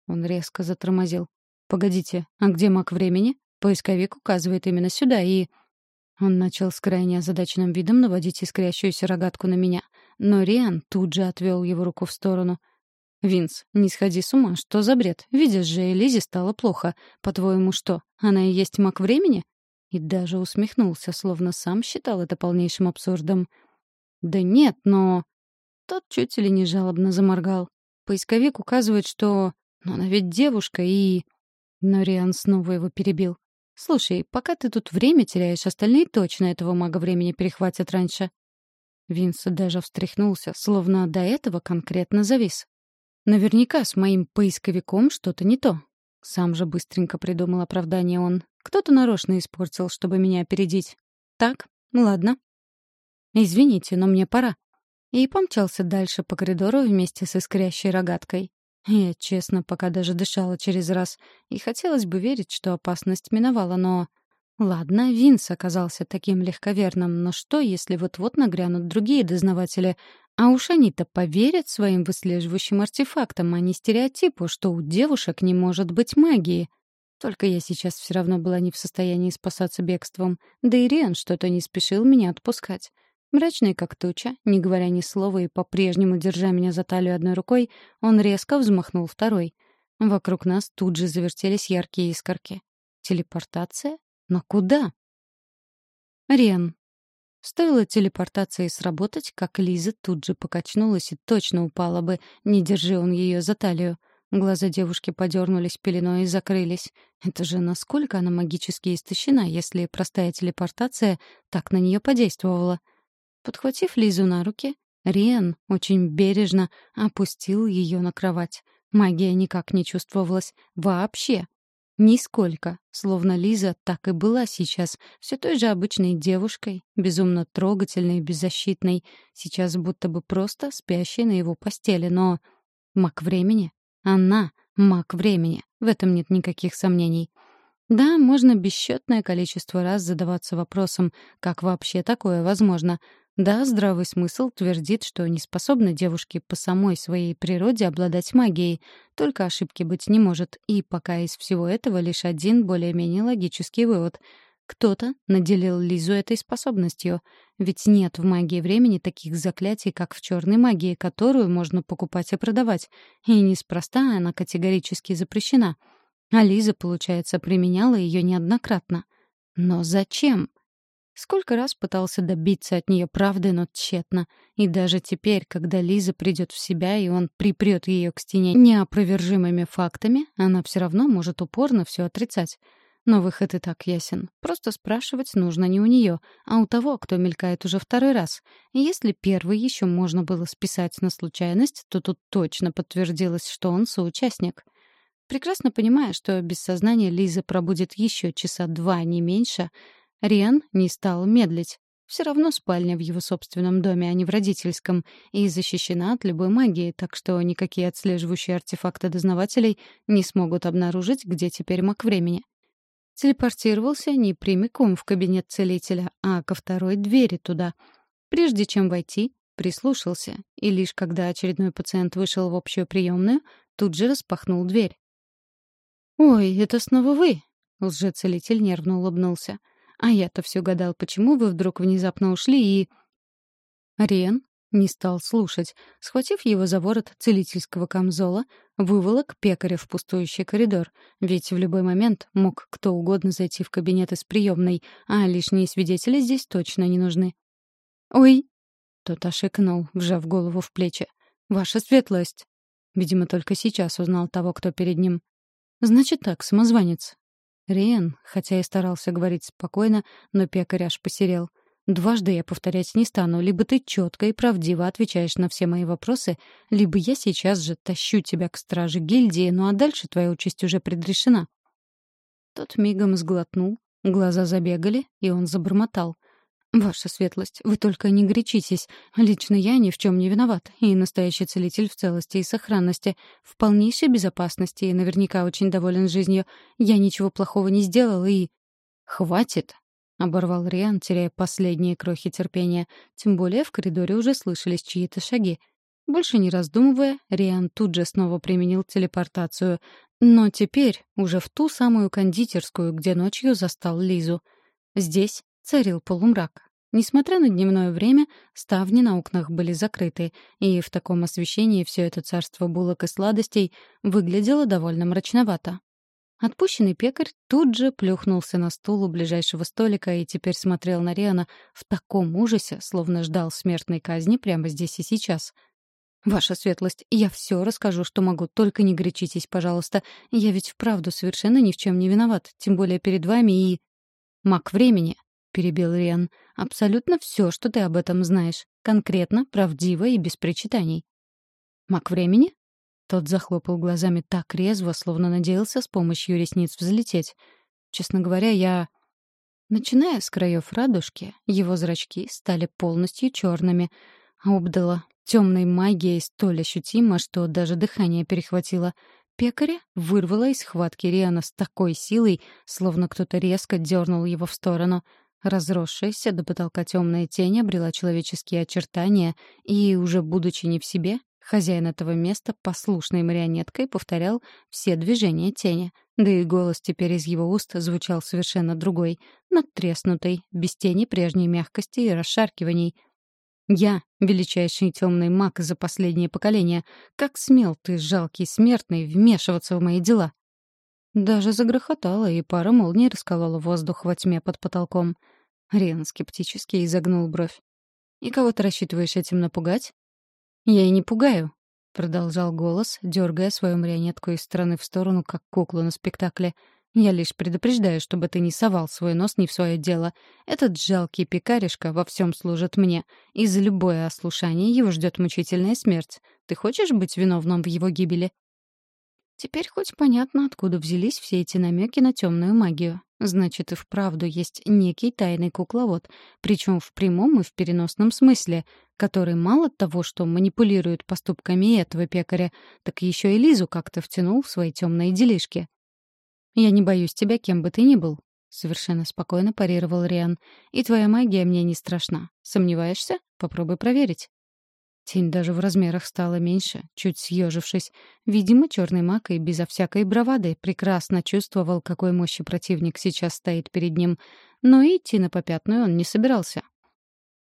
Он резко затормозил. «Погодите, а где маг времени? Поисковик указывает именно сюда, и...» Он начал с крайне озадаченным видом наводить искрящуюся рогатку на меня. Но Риан тут же отвел его руку в сторону — «Винс, не сходи с ума, что за бред? Видишь же, Элизе стало плохо. По-твоему, что, она и есть маг времени?» И даже усмехнулся, словно сам считал это полнейшим абсурдом. «Да нет, но...» Тот чуть ли не жалобно заморгал. Поисковик указывает, что... Но она ведь девушка и... Но Риан снова его перебил. «Слушай, пока ты тут время теряешь, остальные точно этого мага времени перехватят раньше». Винс даже встряхнулся, словно до этого конкретно завис. Наверняка с моим поисковиком что-то не то. Сам же быстренько придумал оправдание он. Кто-то нарочно испортил, чтобы меня опередить. Так, ладно. Извините, но мне пора. И помчался дальше по коридору вместе с искрящей рогаткой. Я, честно, пока даже дышала через раз. И хотелось бы верить, что опасность миновала, но... Ладно, Винс оказался таким легковерным, но что, если вот-вот нагрянут другие дознаватели, а уж они-то поверят своим выслеживающим артефактам, а не стереотипу, что у девушек не может быть магии. Только я сейчас все равно была не в состоянии спасаться бегством, да и Риан что-то не спешил меня отпускать. Мрачный как туча, не говоря ни слова и по-прежнему держа меня за талию одной рукой, он резко взмахнул второй. Вокруг нас тут же завертелись яркие искорки. Телепортация? Но куда? Рен. Стоило телепортации сработать, как Лиза тут же покачнулась и точно упала бы, не держи он ее за талию. Глаза девушки подернулись пеленой и закрылись. Это же насколько она магически истощена, если простая телепортация так на нее подействовала. Подхватив Лизу на руки, Риан очень бережно опустил ее на кровать. Магия никак не чувствовалась. Вообще. Нисколько. Словно Лиза так и была сейчас, все той же обычной девушкой, безумно трогательной и беззащитной, сейчас будто бы просто спящей на его постели, но... Маг времени? Она — маг времени. В этом нет никаких сомнений. Да, можно бесчетное количество раз задаваться вопросом, как вообще такое возможно, да, здравый смысл твердит, что не способны девушки по самой своей природе обладать магией, только ошибки быть не может, и пока из всего этого лишь один более-менее логический вывод. Кто-то наделил Лизу этой способностью, ведь нет в магии времени таких заклятий, как в черной магии, которую можно покупать и продавать, и неспроста она категорически запрещена. А Лиза, получается, применяла ее неоднократно. Но зачем? Сколько раз пытался добиться от нее правды, но тщетно. И даже теперь, когда Лиза придет в себя, и он припрет ее к стене неопровержимыми фактами, она все равно может упорно все отрицать. Но выход и так ясен. Просто спрашивать нужно не у нее, а у того, кто мелькает уже второй раз. Если первый еще можно было списать на случайность, то тут точно подтвердилось, что он соучастник. Прекрасно понимая, что без сознания Лиза пробудет еще часа два, не меньше, Риан не стал медлить. Все равно спальня в его собственном доме, а не в родительском, и защищена от любой магии, так что никакие отслеживающие артефакты дознавателей не смогут обнаружить, где теперь маг времени. Телепортировался не прямиком в кабинет целителя, а ко второй двери туда. Прежде чем войти, прислушался, и лишь когда очередной пациент вышел в общую приемную, тут же распахнул дверь. «Ой, это снова вы!» — лжецелитель нервно улыбнулся. «А я-то все гадал, почему вы вдруг внезапно ушли и...» Риен не стал слушать. Схватив его за ворот целительского камзола, выволок пекаря в пустующий коридор. Ведь в любой момент мог кто угодно зайти в кабинет из приемной, а лишние свидетели здесь точно не нужны. «Ой!» — тот ошикнул, вжав голову в плечи. «Ваша светлость!» Видимо, только сейчас узнал того, кто перед ним. «Значит так, самозванец». Риен, хотя и старался говорить спокойно, но пекарь аж посерел. «Дважды я повторять не стану. Либо ты четко и правдиво отвечаешь на все мои вопросы, либо я сейчас же тащу тебя к страже гильдии, ну а дальше твоя участь уже предрешена». Тот мигом сглотнул, глаза забегали, и он забормотал. «Ваша светлость, вы только не горячитесь. Лично я ни в чем не виноват, и настоящий целитель в целости и сохранности, в полнейшей безопасности и наверняка очень доволен жизнью. Я ничего плохого не сделал и...» «Хватит!» — оборвал Риан, теряя последние крохи терпения. Тем более в коридоре уже слышались чьи-то шаги. Больше не раздумывая, Риан тут же снова применил телепортацию. Но теперь уже в ту самую кондитерскую, где ночью застал Лизу. Здесь царил полумрак. Несмотря на дневное время, ставни на окнах были закрыты, и в таком освещении все это царство булок и сладостей выглядело довольно мрачновато. Отпущенный пекарь тут же плюхнулся на стул у ближайшего столика и теперь смотрел на Риана в таком ужасе, словно ждал смертной казни прямо здесь и сейчас. «Ваша светлость, я все расскажу, что могу, только не горячитесь, пожалуйста. Я ведь вправду совершенно ни в чем не виноват, тем более перед вами и...» «Маг времени», перебил Риан. «Абсолютно все, что ты об этом знаешь. Конкретно, правдиво и без причитаний». «Маг времени?» Тот захлопал глазами так резво, словно надеялся с помощью ресниц взлететь. «Честно говоря, я...» Начиная с краев радужки, его зрачки стали полностью черными, а обдала темной магией столь ощутимо, что даже дыхание перехватило. Пекаря вырвало из хватки Риана с такой силой, словно кто-то резко дернул его в сторону — Разросшаяся до потолка темная тень обрела человеческие очертания, и, уже будучи не в себе, хозяин этого места послушной марионеткой повторял все движения тени. Да и голос теперь из его уст звучал совершенно другой, надтреснутый, без тени прежней мягкости и расшаркиваний. «Я — величайший темный маг за последнее поколение. Как смел ты, жалкий смертный, вмешиваться в мои дела?» Даже загрохотало, и пара молний расколола воздух во тьме под потолком. Рен скептически изогнул бровь. «И кого ты рассчитываешь этим напугать?» «Я и не пугаю», — продолжал голос, дергая свою марионетку из стороны в сторону, как куклу на спектакле. «Я лишь предупреждаю, чтобы ты не совал свой нос не в свое дело. Этот жалкий пекаришка во всем служит мне, и за любое ослушание его ждет мучительная смерть. Ты хочешь быть виновным в его гибели?» Теперь хоть понятно, откуда взялись все эти намеки на темную магию. Значит, и вправду есть некий тайный кукловод, причем в прямом и в переносном смысле, который мало того, что манипулирует поступками этого пекаря, так еще и Лизу как-то втянул в свои темные делишки. «Я не боюсь тебя, кем бы ты ни был», — совершенно спокойно парировал Риан. «И твоя магия мне не страшна. Сомневаешься? Попробуй проверить». Тень даже в размерах стала меньше, чуть съежившись. Видимо, черный маг и безо всякой бравады прекрасно чувствовал, какой мощи противник сейчас стоит перед ним. Но идти на попятную он не собирался.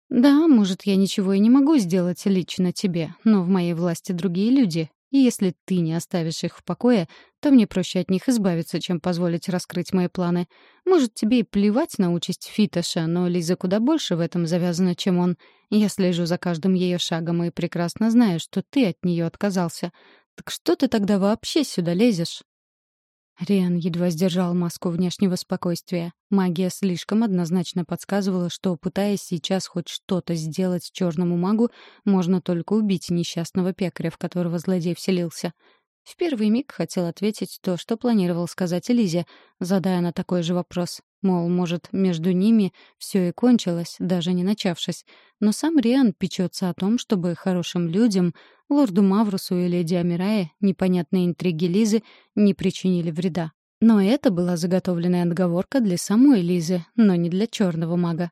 «Да, может, я ничего и не могу сделать лично тебе, но в моей власти другие люди, и если ты не оставишь их в покое, то мне проще от них избавиться, чем позволить раскрыть мои планы. Может, тебе и плевать на участь Фитоша, но Лиза куда больше в этом завязана, чем он. Я слежу за каждым ее шагом и прекрасно знаю, что ты от нее отказался. Так что ты тогда вообще сюда лезешь?» Риан едва сдержал маску внешнего спокойствия. Магия слишком однозначно подсказывала, что, пытаясь сейчас хоть что-то сделать черному магу, можно только убить несчастного пекаря, в которого злодей вселился. В первый миг хотел ответить то, что планировал сказать Лизе, задая на такой же вопрос. Мол, может, между ними все и кончилось, даже не начавшись. Но сам Риан печется о том, чтобы хорошим людям, лорду Маврусу и леди Амирае, непонятные интриги Лизы не причинили вреда. Но это была заготовленная отговорка для самой Лизы, но не для черного мага.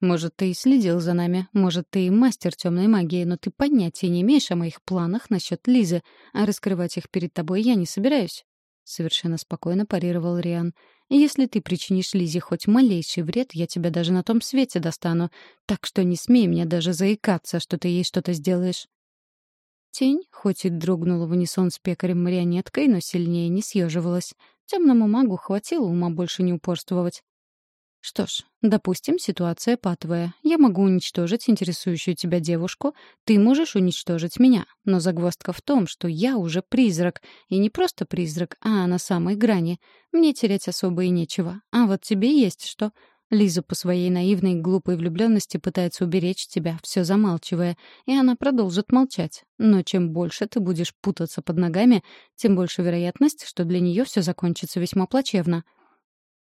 Может, ты и следил за нами, может, ты и мастер темной магии, но ты понятия не имеешь о моих планах насчет Лизы, а раскрывать их перед тобой я не собираюсь. Совершенно спокойно парировал Риан. «Если ты причинишь Лизе хоть малейший вред, я тебя даже на том свете достану. Так что не смей мне даже заикаться, что ты ей что-то сделаешь». Тень, хоть и дрогнула в унисон с пекарем-марионеткой, но сильнее не съеживалась. Темному магу хватило ума больше не упорствовать. Что ж, допустим, ситуация патовая. Я могу уничтожить интересующую тебя девушку, ты можешь уничтожить меня. Но загвоздка в том, что я уже призрак. И не просто призрак, а на самой грани. Мне терять особо и нечего. А вот тебе есть что. Лиза по своей наивной и глупой влюбленности пытается уберечь тебя, все замалчивая, и она продолжит молчать. Но чем больше ты будешь путаться под ногами, тем больше вероятность, что для нее все закончится весьма плачевно.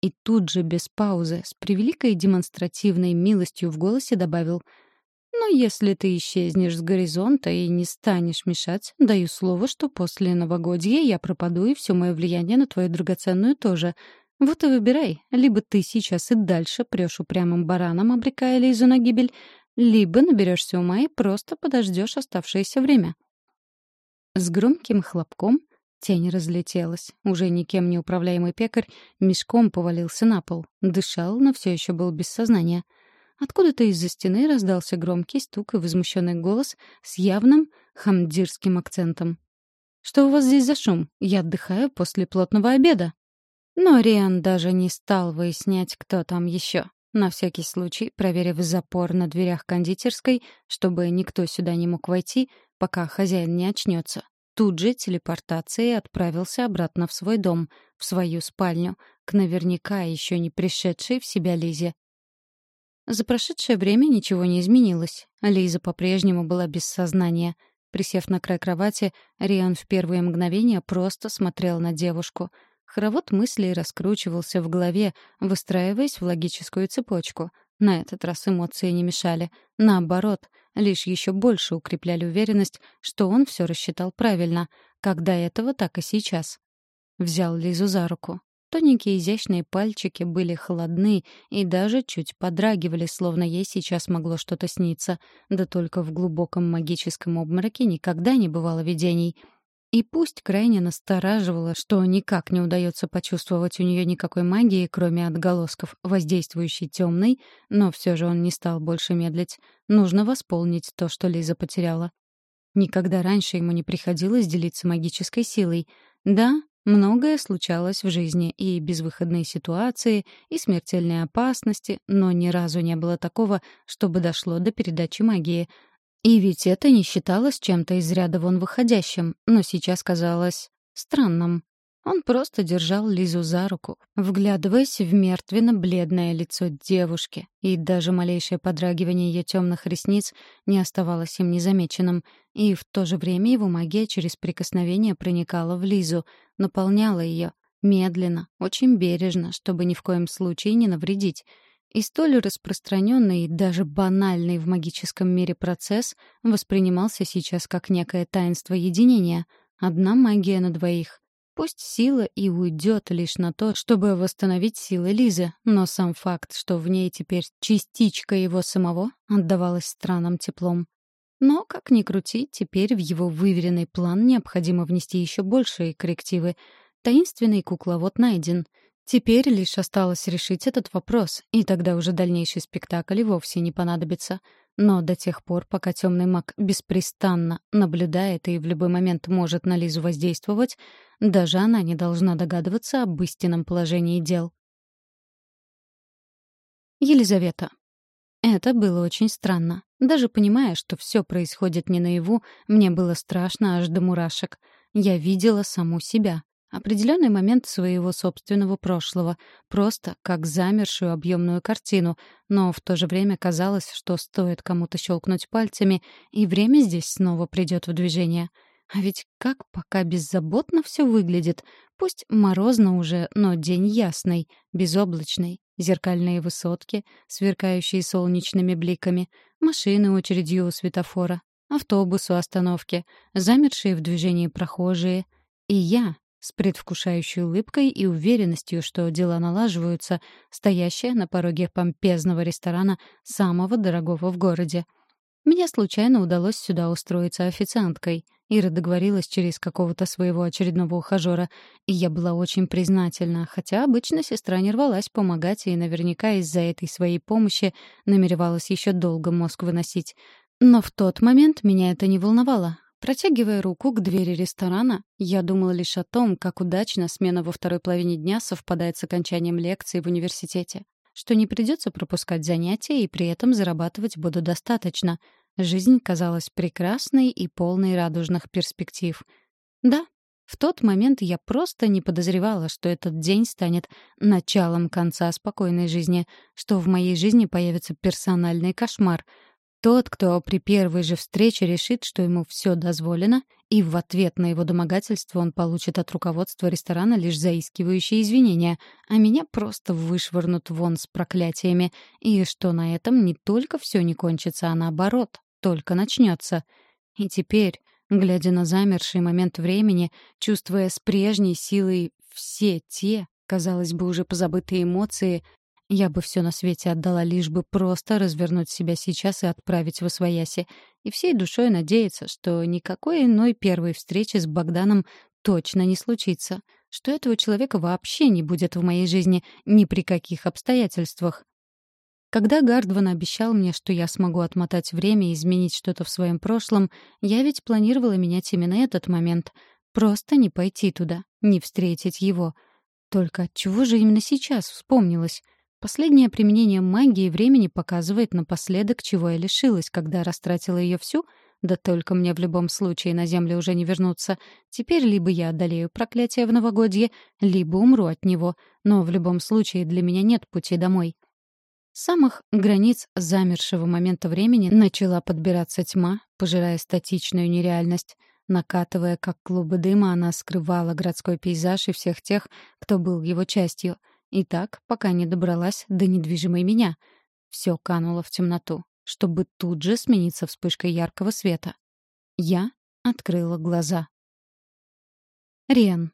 И тут же, без паузы, с превеликой демонстративной милостью в голосе добавил «Но если ты исчезнешь с горизонта и не станешь мешать, даю слово, что после новогодья я пропаду, и все мое влияние на твою драгоценную тоже. Вот и выбирай. Либо ты сейчас и дальше прешь упрямым бараном, обрекая Лизу на гибель, либо наберешься ума и просто подождешь оставшееся время». С громким хлопком Тень разлетелась. Уже никем не управляемый пекарь мешком повалился на пол. Дышал, но все еще был без сознания. Откуда-то из-за стены раздался громкий стук и возмущенный голос с явным хамдирским акцентом. «Что у вас здесь за шум? Я отдыхаю после плотного обеда». Но Риан даже не стал выяснять, кто там еще. На всякий случай, проверив запор на дверях кондитерской, чтобы никто сюда не мог войти, пока хозяин не очнется, тут же телепортацией отправился обратно в свой дом, в свою спальню, к наверняка еще не пришедшей в себя Лизе. За прошедшее время ничего не изменилось. Лиза по-прежнему была без сознания. Присев на край кровати, Риан в первые мгновения просто смотрел на девушку. Хоровод мыслей раскручивался в голове, выстраиваясь в логическую цепочку. На этот раз эмоции не мешали. Наоборот, лишь еще больше укрепляли уверенность, что он все рассчитал правильно, как до этого, так и сейчас. Взял Лизу за руку. Тоненькие изящные пальчики были холодны и даже чуть подрагивали, словно ей сейчас могло что-то сниться. Да только в глубоком магическом обмороке никогда не бывало видений — и пусть крайне настораживало, что никак не удается почувствовать у нее никакой магии, кроме отголосков, воздействующей темной, но все же он не стал больше медлить. Нужно восполнить то, что Лиза потеряла. Никогда раньше ему не приходилось делиться магической силой. Да, многое случалось в жизни, и безвыходные ситуации, и смертельные опасности, но ни разу не было такого, чтобы дошло до передачи магии — и ведь это не считалось чем-то из ряда вон выходящим, но сейчас казалось странным. Он просто держал Лизу за руку, вглядываясь в мертвенно-бледное лицо девушки, и даже малейшее подрагивание ее темных ресниц не оставалось им незамеченным, и в то же время его магия через прикосновение проникала в Лизу, наполняла ее, медленно, очень бережно, чтобы ни в коем случае не навредить — и столь распространенный, даже банальный в магическом мире процесс воспринимался сейчас как некое таинство единения. Одна магия на двоих. Пусть сила и уйдет лишь на то, чтобы восстановить силы Лизы, но сам факт, что в ней теперь частичка его самого, отдавалась странным теплом. Но, как ни крути, теперь в его выверенный план необходимо внести еще большие коррективы. Таинственный кукловод найден — Теперь лишь осталось решить этот вопрос, и тогда уже дальнейший спектакль и вовсе не понадобится. Но до тех пор, пока темный маг беспрестанно наблюдает и в любой момент может на Лизу воздействовать, даже она не должна догадываться об истинном положении дел. Елизавета. Это было очень странно. Даже понимая, что все происходит не наяву, мне было страшно аж до мурашек. Я видела саму себя, определенный момент своего собственного прошлого, просто как замершую объемную картину, но в то же время казалось, что стоит кому-то щелкнуть пальцами, и время здесь снова придет в движение. А ведь как пока беззаботно все выглядит. Пусть морозно уже, но день ясный, безоблачный. Зеркальные высотки, сверкающие солнечными бликами, машины очередью у светофора, автобус у остановки, замершие в движении прохожие. И я, с предвкушающей улыбкой и уверенностью, что дела налаживаются, стоящая на пороге помпезного ресторана самого дорогого в городе. Мне случайно удалось сюда устроиться официанткой. Ира договорилась через какого-то своего очередного ухажера, и я была очень признательна, хотя обычно сестра не рвалась помогать и наверняка из-за этой своей помощи намеревалась еще долго мозг выносить. Но в тот момент меня это не волновало. Протягивая руку к двери ресторана, я думала лишь о том, как удачно смена во второй половине дня совпадает с окончанием лекции в университете что не придется пропускать занятия и при этом зарабатывать буду достаточно. Жизнь казалась прекрасной и полной радужных перспектив. Да, в тот момент я просто не подозревала, что этот день станет началом конца спокойной жизни, что в моей жизни появится персональный кошмар — тот, кто при первой же встрече решит, что ему все дозволено, и в ответ на его домогательство он получит от руководства ресторана лишь заискивающие извинения, а меня просто вышвырнут вон с проклятиями, и что на этом не только все не кончится, а наоборот, только начнется. И теперь, глядя на замерший момент времени, чувствуя с прежней силой все те, казалось бы, уже позабытые эмоции, я бы все на свете отдала, лишь бы просто развернуть себя сейчас и отправить в Освояси. И всей душой надеяться, что никакой иной первой встречи с Богданом точно не случится, что этого человека вообще не будет в моей жизни ни при каких обстоятельствах. Когда Гардван обещал мне, что я смогу отмотать время и изменить что-то в своем прошлом, я ведь планировала менять именно этот момент. Просто не пойти туда, не встретить его. Только от чего же именно сейчас вспомнилось? Последнее применение магии времени показывает напоследок, чего я лишилась, когда растратила ее всю, да только мне в любом случае на землю уже не вернуться. Теперь либо я одолею проклятие в новогодье, либо умру от него, но в любом случае для меня нет пути домой. С самых границ замершего момента времени начала подбираться тьма, пожирая статичную нереальность. Накатывая, как клубы дыма, она скрывала городской пейзаж и всех тех, кто был его частью — и так, пока не добралась до недвижимой меня. Все кануло в темноту, чтобы тут же смениться вспышкой яркого света. Я открыла глаза. Риан.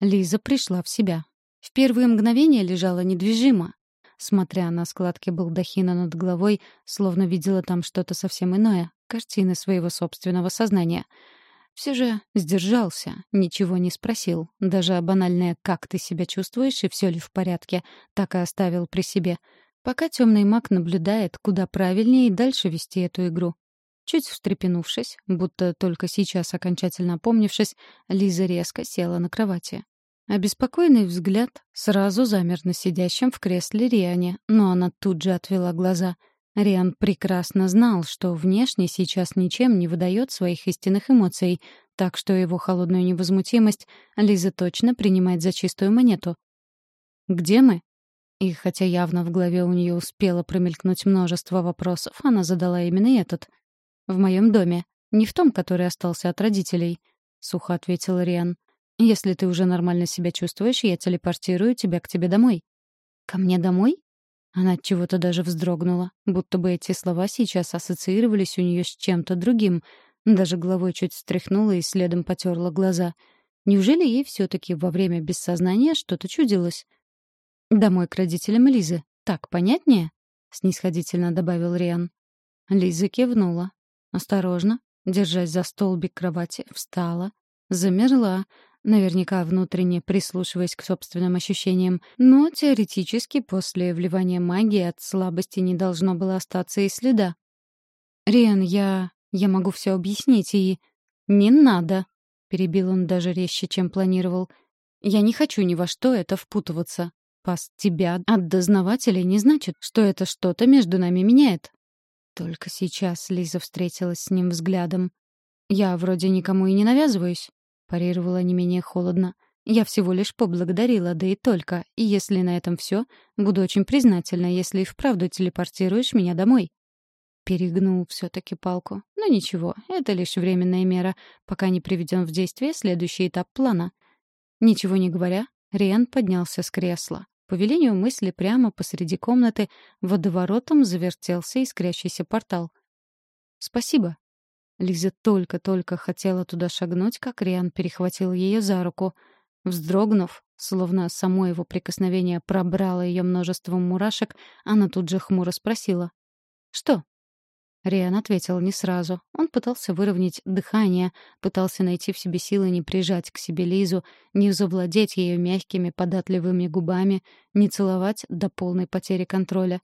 Лиза пришла в себя. В первые мгновения лежала недвижимо, смотря на складки балдахина над головой, словно видела там что-то совсем иное, картины своего собственного сознания — все же сдержался, ничего не спросил. Даже банальное «как ты себя чувствуешь» и все ли в порядке, так и оставил при себе. Пока темный маг наблюдает, куда правильнее и дальше вести эту игру. Чуть встрепенувшись, будто только сейчас окончательно опомнившись, Лиза резко села на кровати. Обеспокоенный взгляд сразу замер на сидящем в кресле Риане, но она тут же отвела глаза — Риан прекрасно знал, что внешне сейчас ничем не выдает своих истинных эмоций, так что его холодную невозмутимость Лиза точно принимает за чистую монету. «Где мы?» И хотя явно в голове у нее успело промелькнуть множество вопросов, она задала именно этот. «В моем доме. Не в том, который остался от родителей», — сухо ответил Риан. «Если ты уже нормально себя чувствуешь, я телепортирую тебя к тебе домой». «Ко мне домой?» Она от чего-то даже вздрогнула, будто бы эти слова сейчас ассоциировались у нее с чем-то другим. Даже головой чуть встряхнула и следом потерла глаза. Неужели ей все-таки во время бессознания что-то чудилось? «Домой к родителям Лизы. Так понятнее?» — снисходительно добавил Риан. Лиза кивнула. Осторожно, держась за столбик кровати, встала, замерла, наверняка внутренне прислушиваясь к собственным ощущениям. Но теоретически после вливания магии от слабости не должно было остаться и следа. «Риан, я... я могу все объяснить и...» «Не надо!» — перебил он даже резче, чем планировал. «Я не хочу ни во что это впутываться. Пас тебя от дознавателей не значит, что это что-то между нами меняет». Только сейчас Лиза встретилась с ним взглядом. «Я вроде никому и не навязываюсь парировала не менее холодно. Я всего лишь поблагодарила, да и только. И если на этом все, буду очень признательна, если и вправду телепортируешь меня домой. Перегнул все-таки палку. Но ничего, это лишь временная мера, пока не приведен в действие следующий этап плана. Ничего не говоря, Риан поднялся с кресла. По велению мысли прямо посреди комнаты водоворотом завертелся искрящийся портал. «Спасибо». Лиза только-только хотела туда шагнуть, как Риан перехватил ее за руку. Вздрогнув, словно само его прикосновение пробрало ее множеством мурашек, она тут же хмуро спросила. «Что?» Риан ответил не сразу. Он пытался выровнять дыхание, пытался найти в себе силы не прижать к себе Лизу, не завладеть ее мягкими податливыми губами, не целовать до полной потери контроля.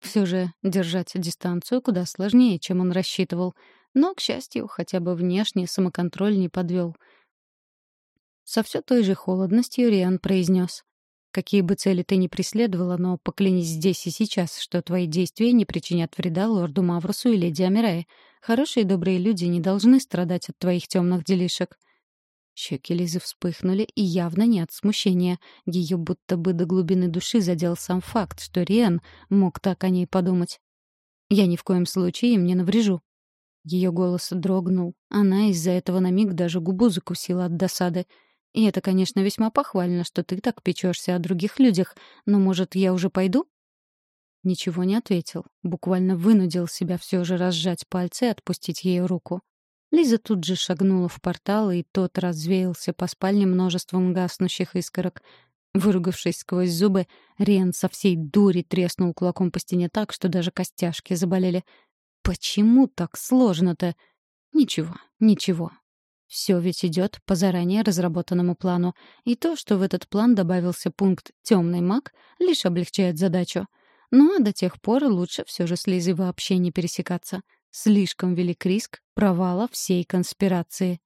Все же держать дистанцию куда сложнее, чем он рассчитывал. Но, к счастью, хотя бы внешне самоконтроль не подвел. Со все той же холодностью Риан произнес. Какие бы цели ты ни преследовала, но поклянись здесь и сейчас, что твои действия не причинят вреда лорду Маврусу и леди Амирае. Хорошие и добрые люди не должны страдать от твоих темных делишек». Щеки Лизы вспыхнули, и явно не от смущения. Ее будто бы до глубины души задел сам факт, что Риан мог так о ней подумать. «Я ни в коем случае им не наврежу». Ее голос дрогнул. Она из-за этого на миг даже губу закусила от досады. И это, конечно, весьма похвально, что ты так печешься о других людях, но, может, я уже пойду?» Ничего не ответил, буквально вынудил себя все же разжать пальцы и отпустить ее руку. Лиза тут же шагнула в портал, и тот развеялся по спальне множеством гаснущих искорок. Выругавшись сквозь зубы, Рен со всей дури треснул кулаком по стене так, что даже костяшки заболели. «Почему так сложно-то?» «Ничего, ничего, все ведь идет по заранее разработанному плану, и то, что в этот план добавился пункт «темный маг», лишь облегчает задачу. Ну а до тех пор лучше все же с Лизой вообще не пересекаться. Слишком велик риск провала всей конспирации.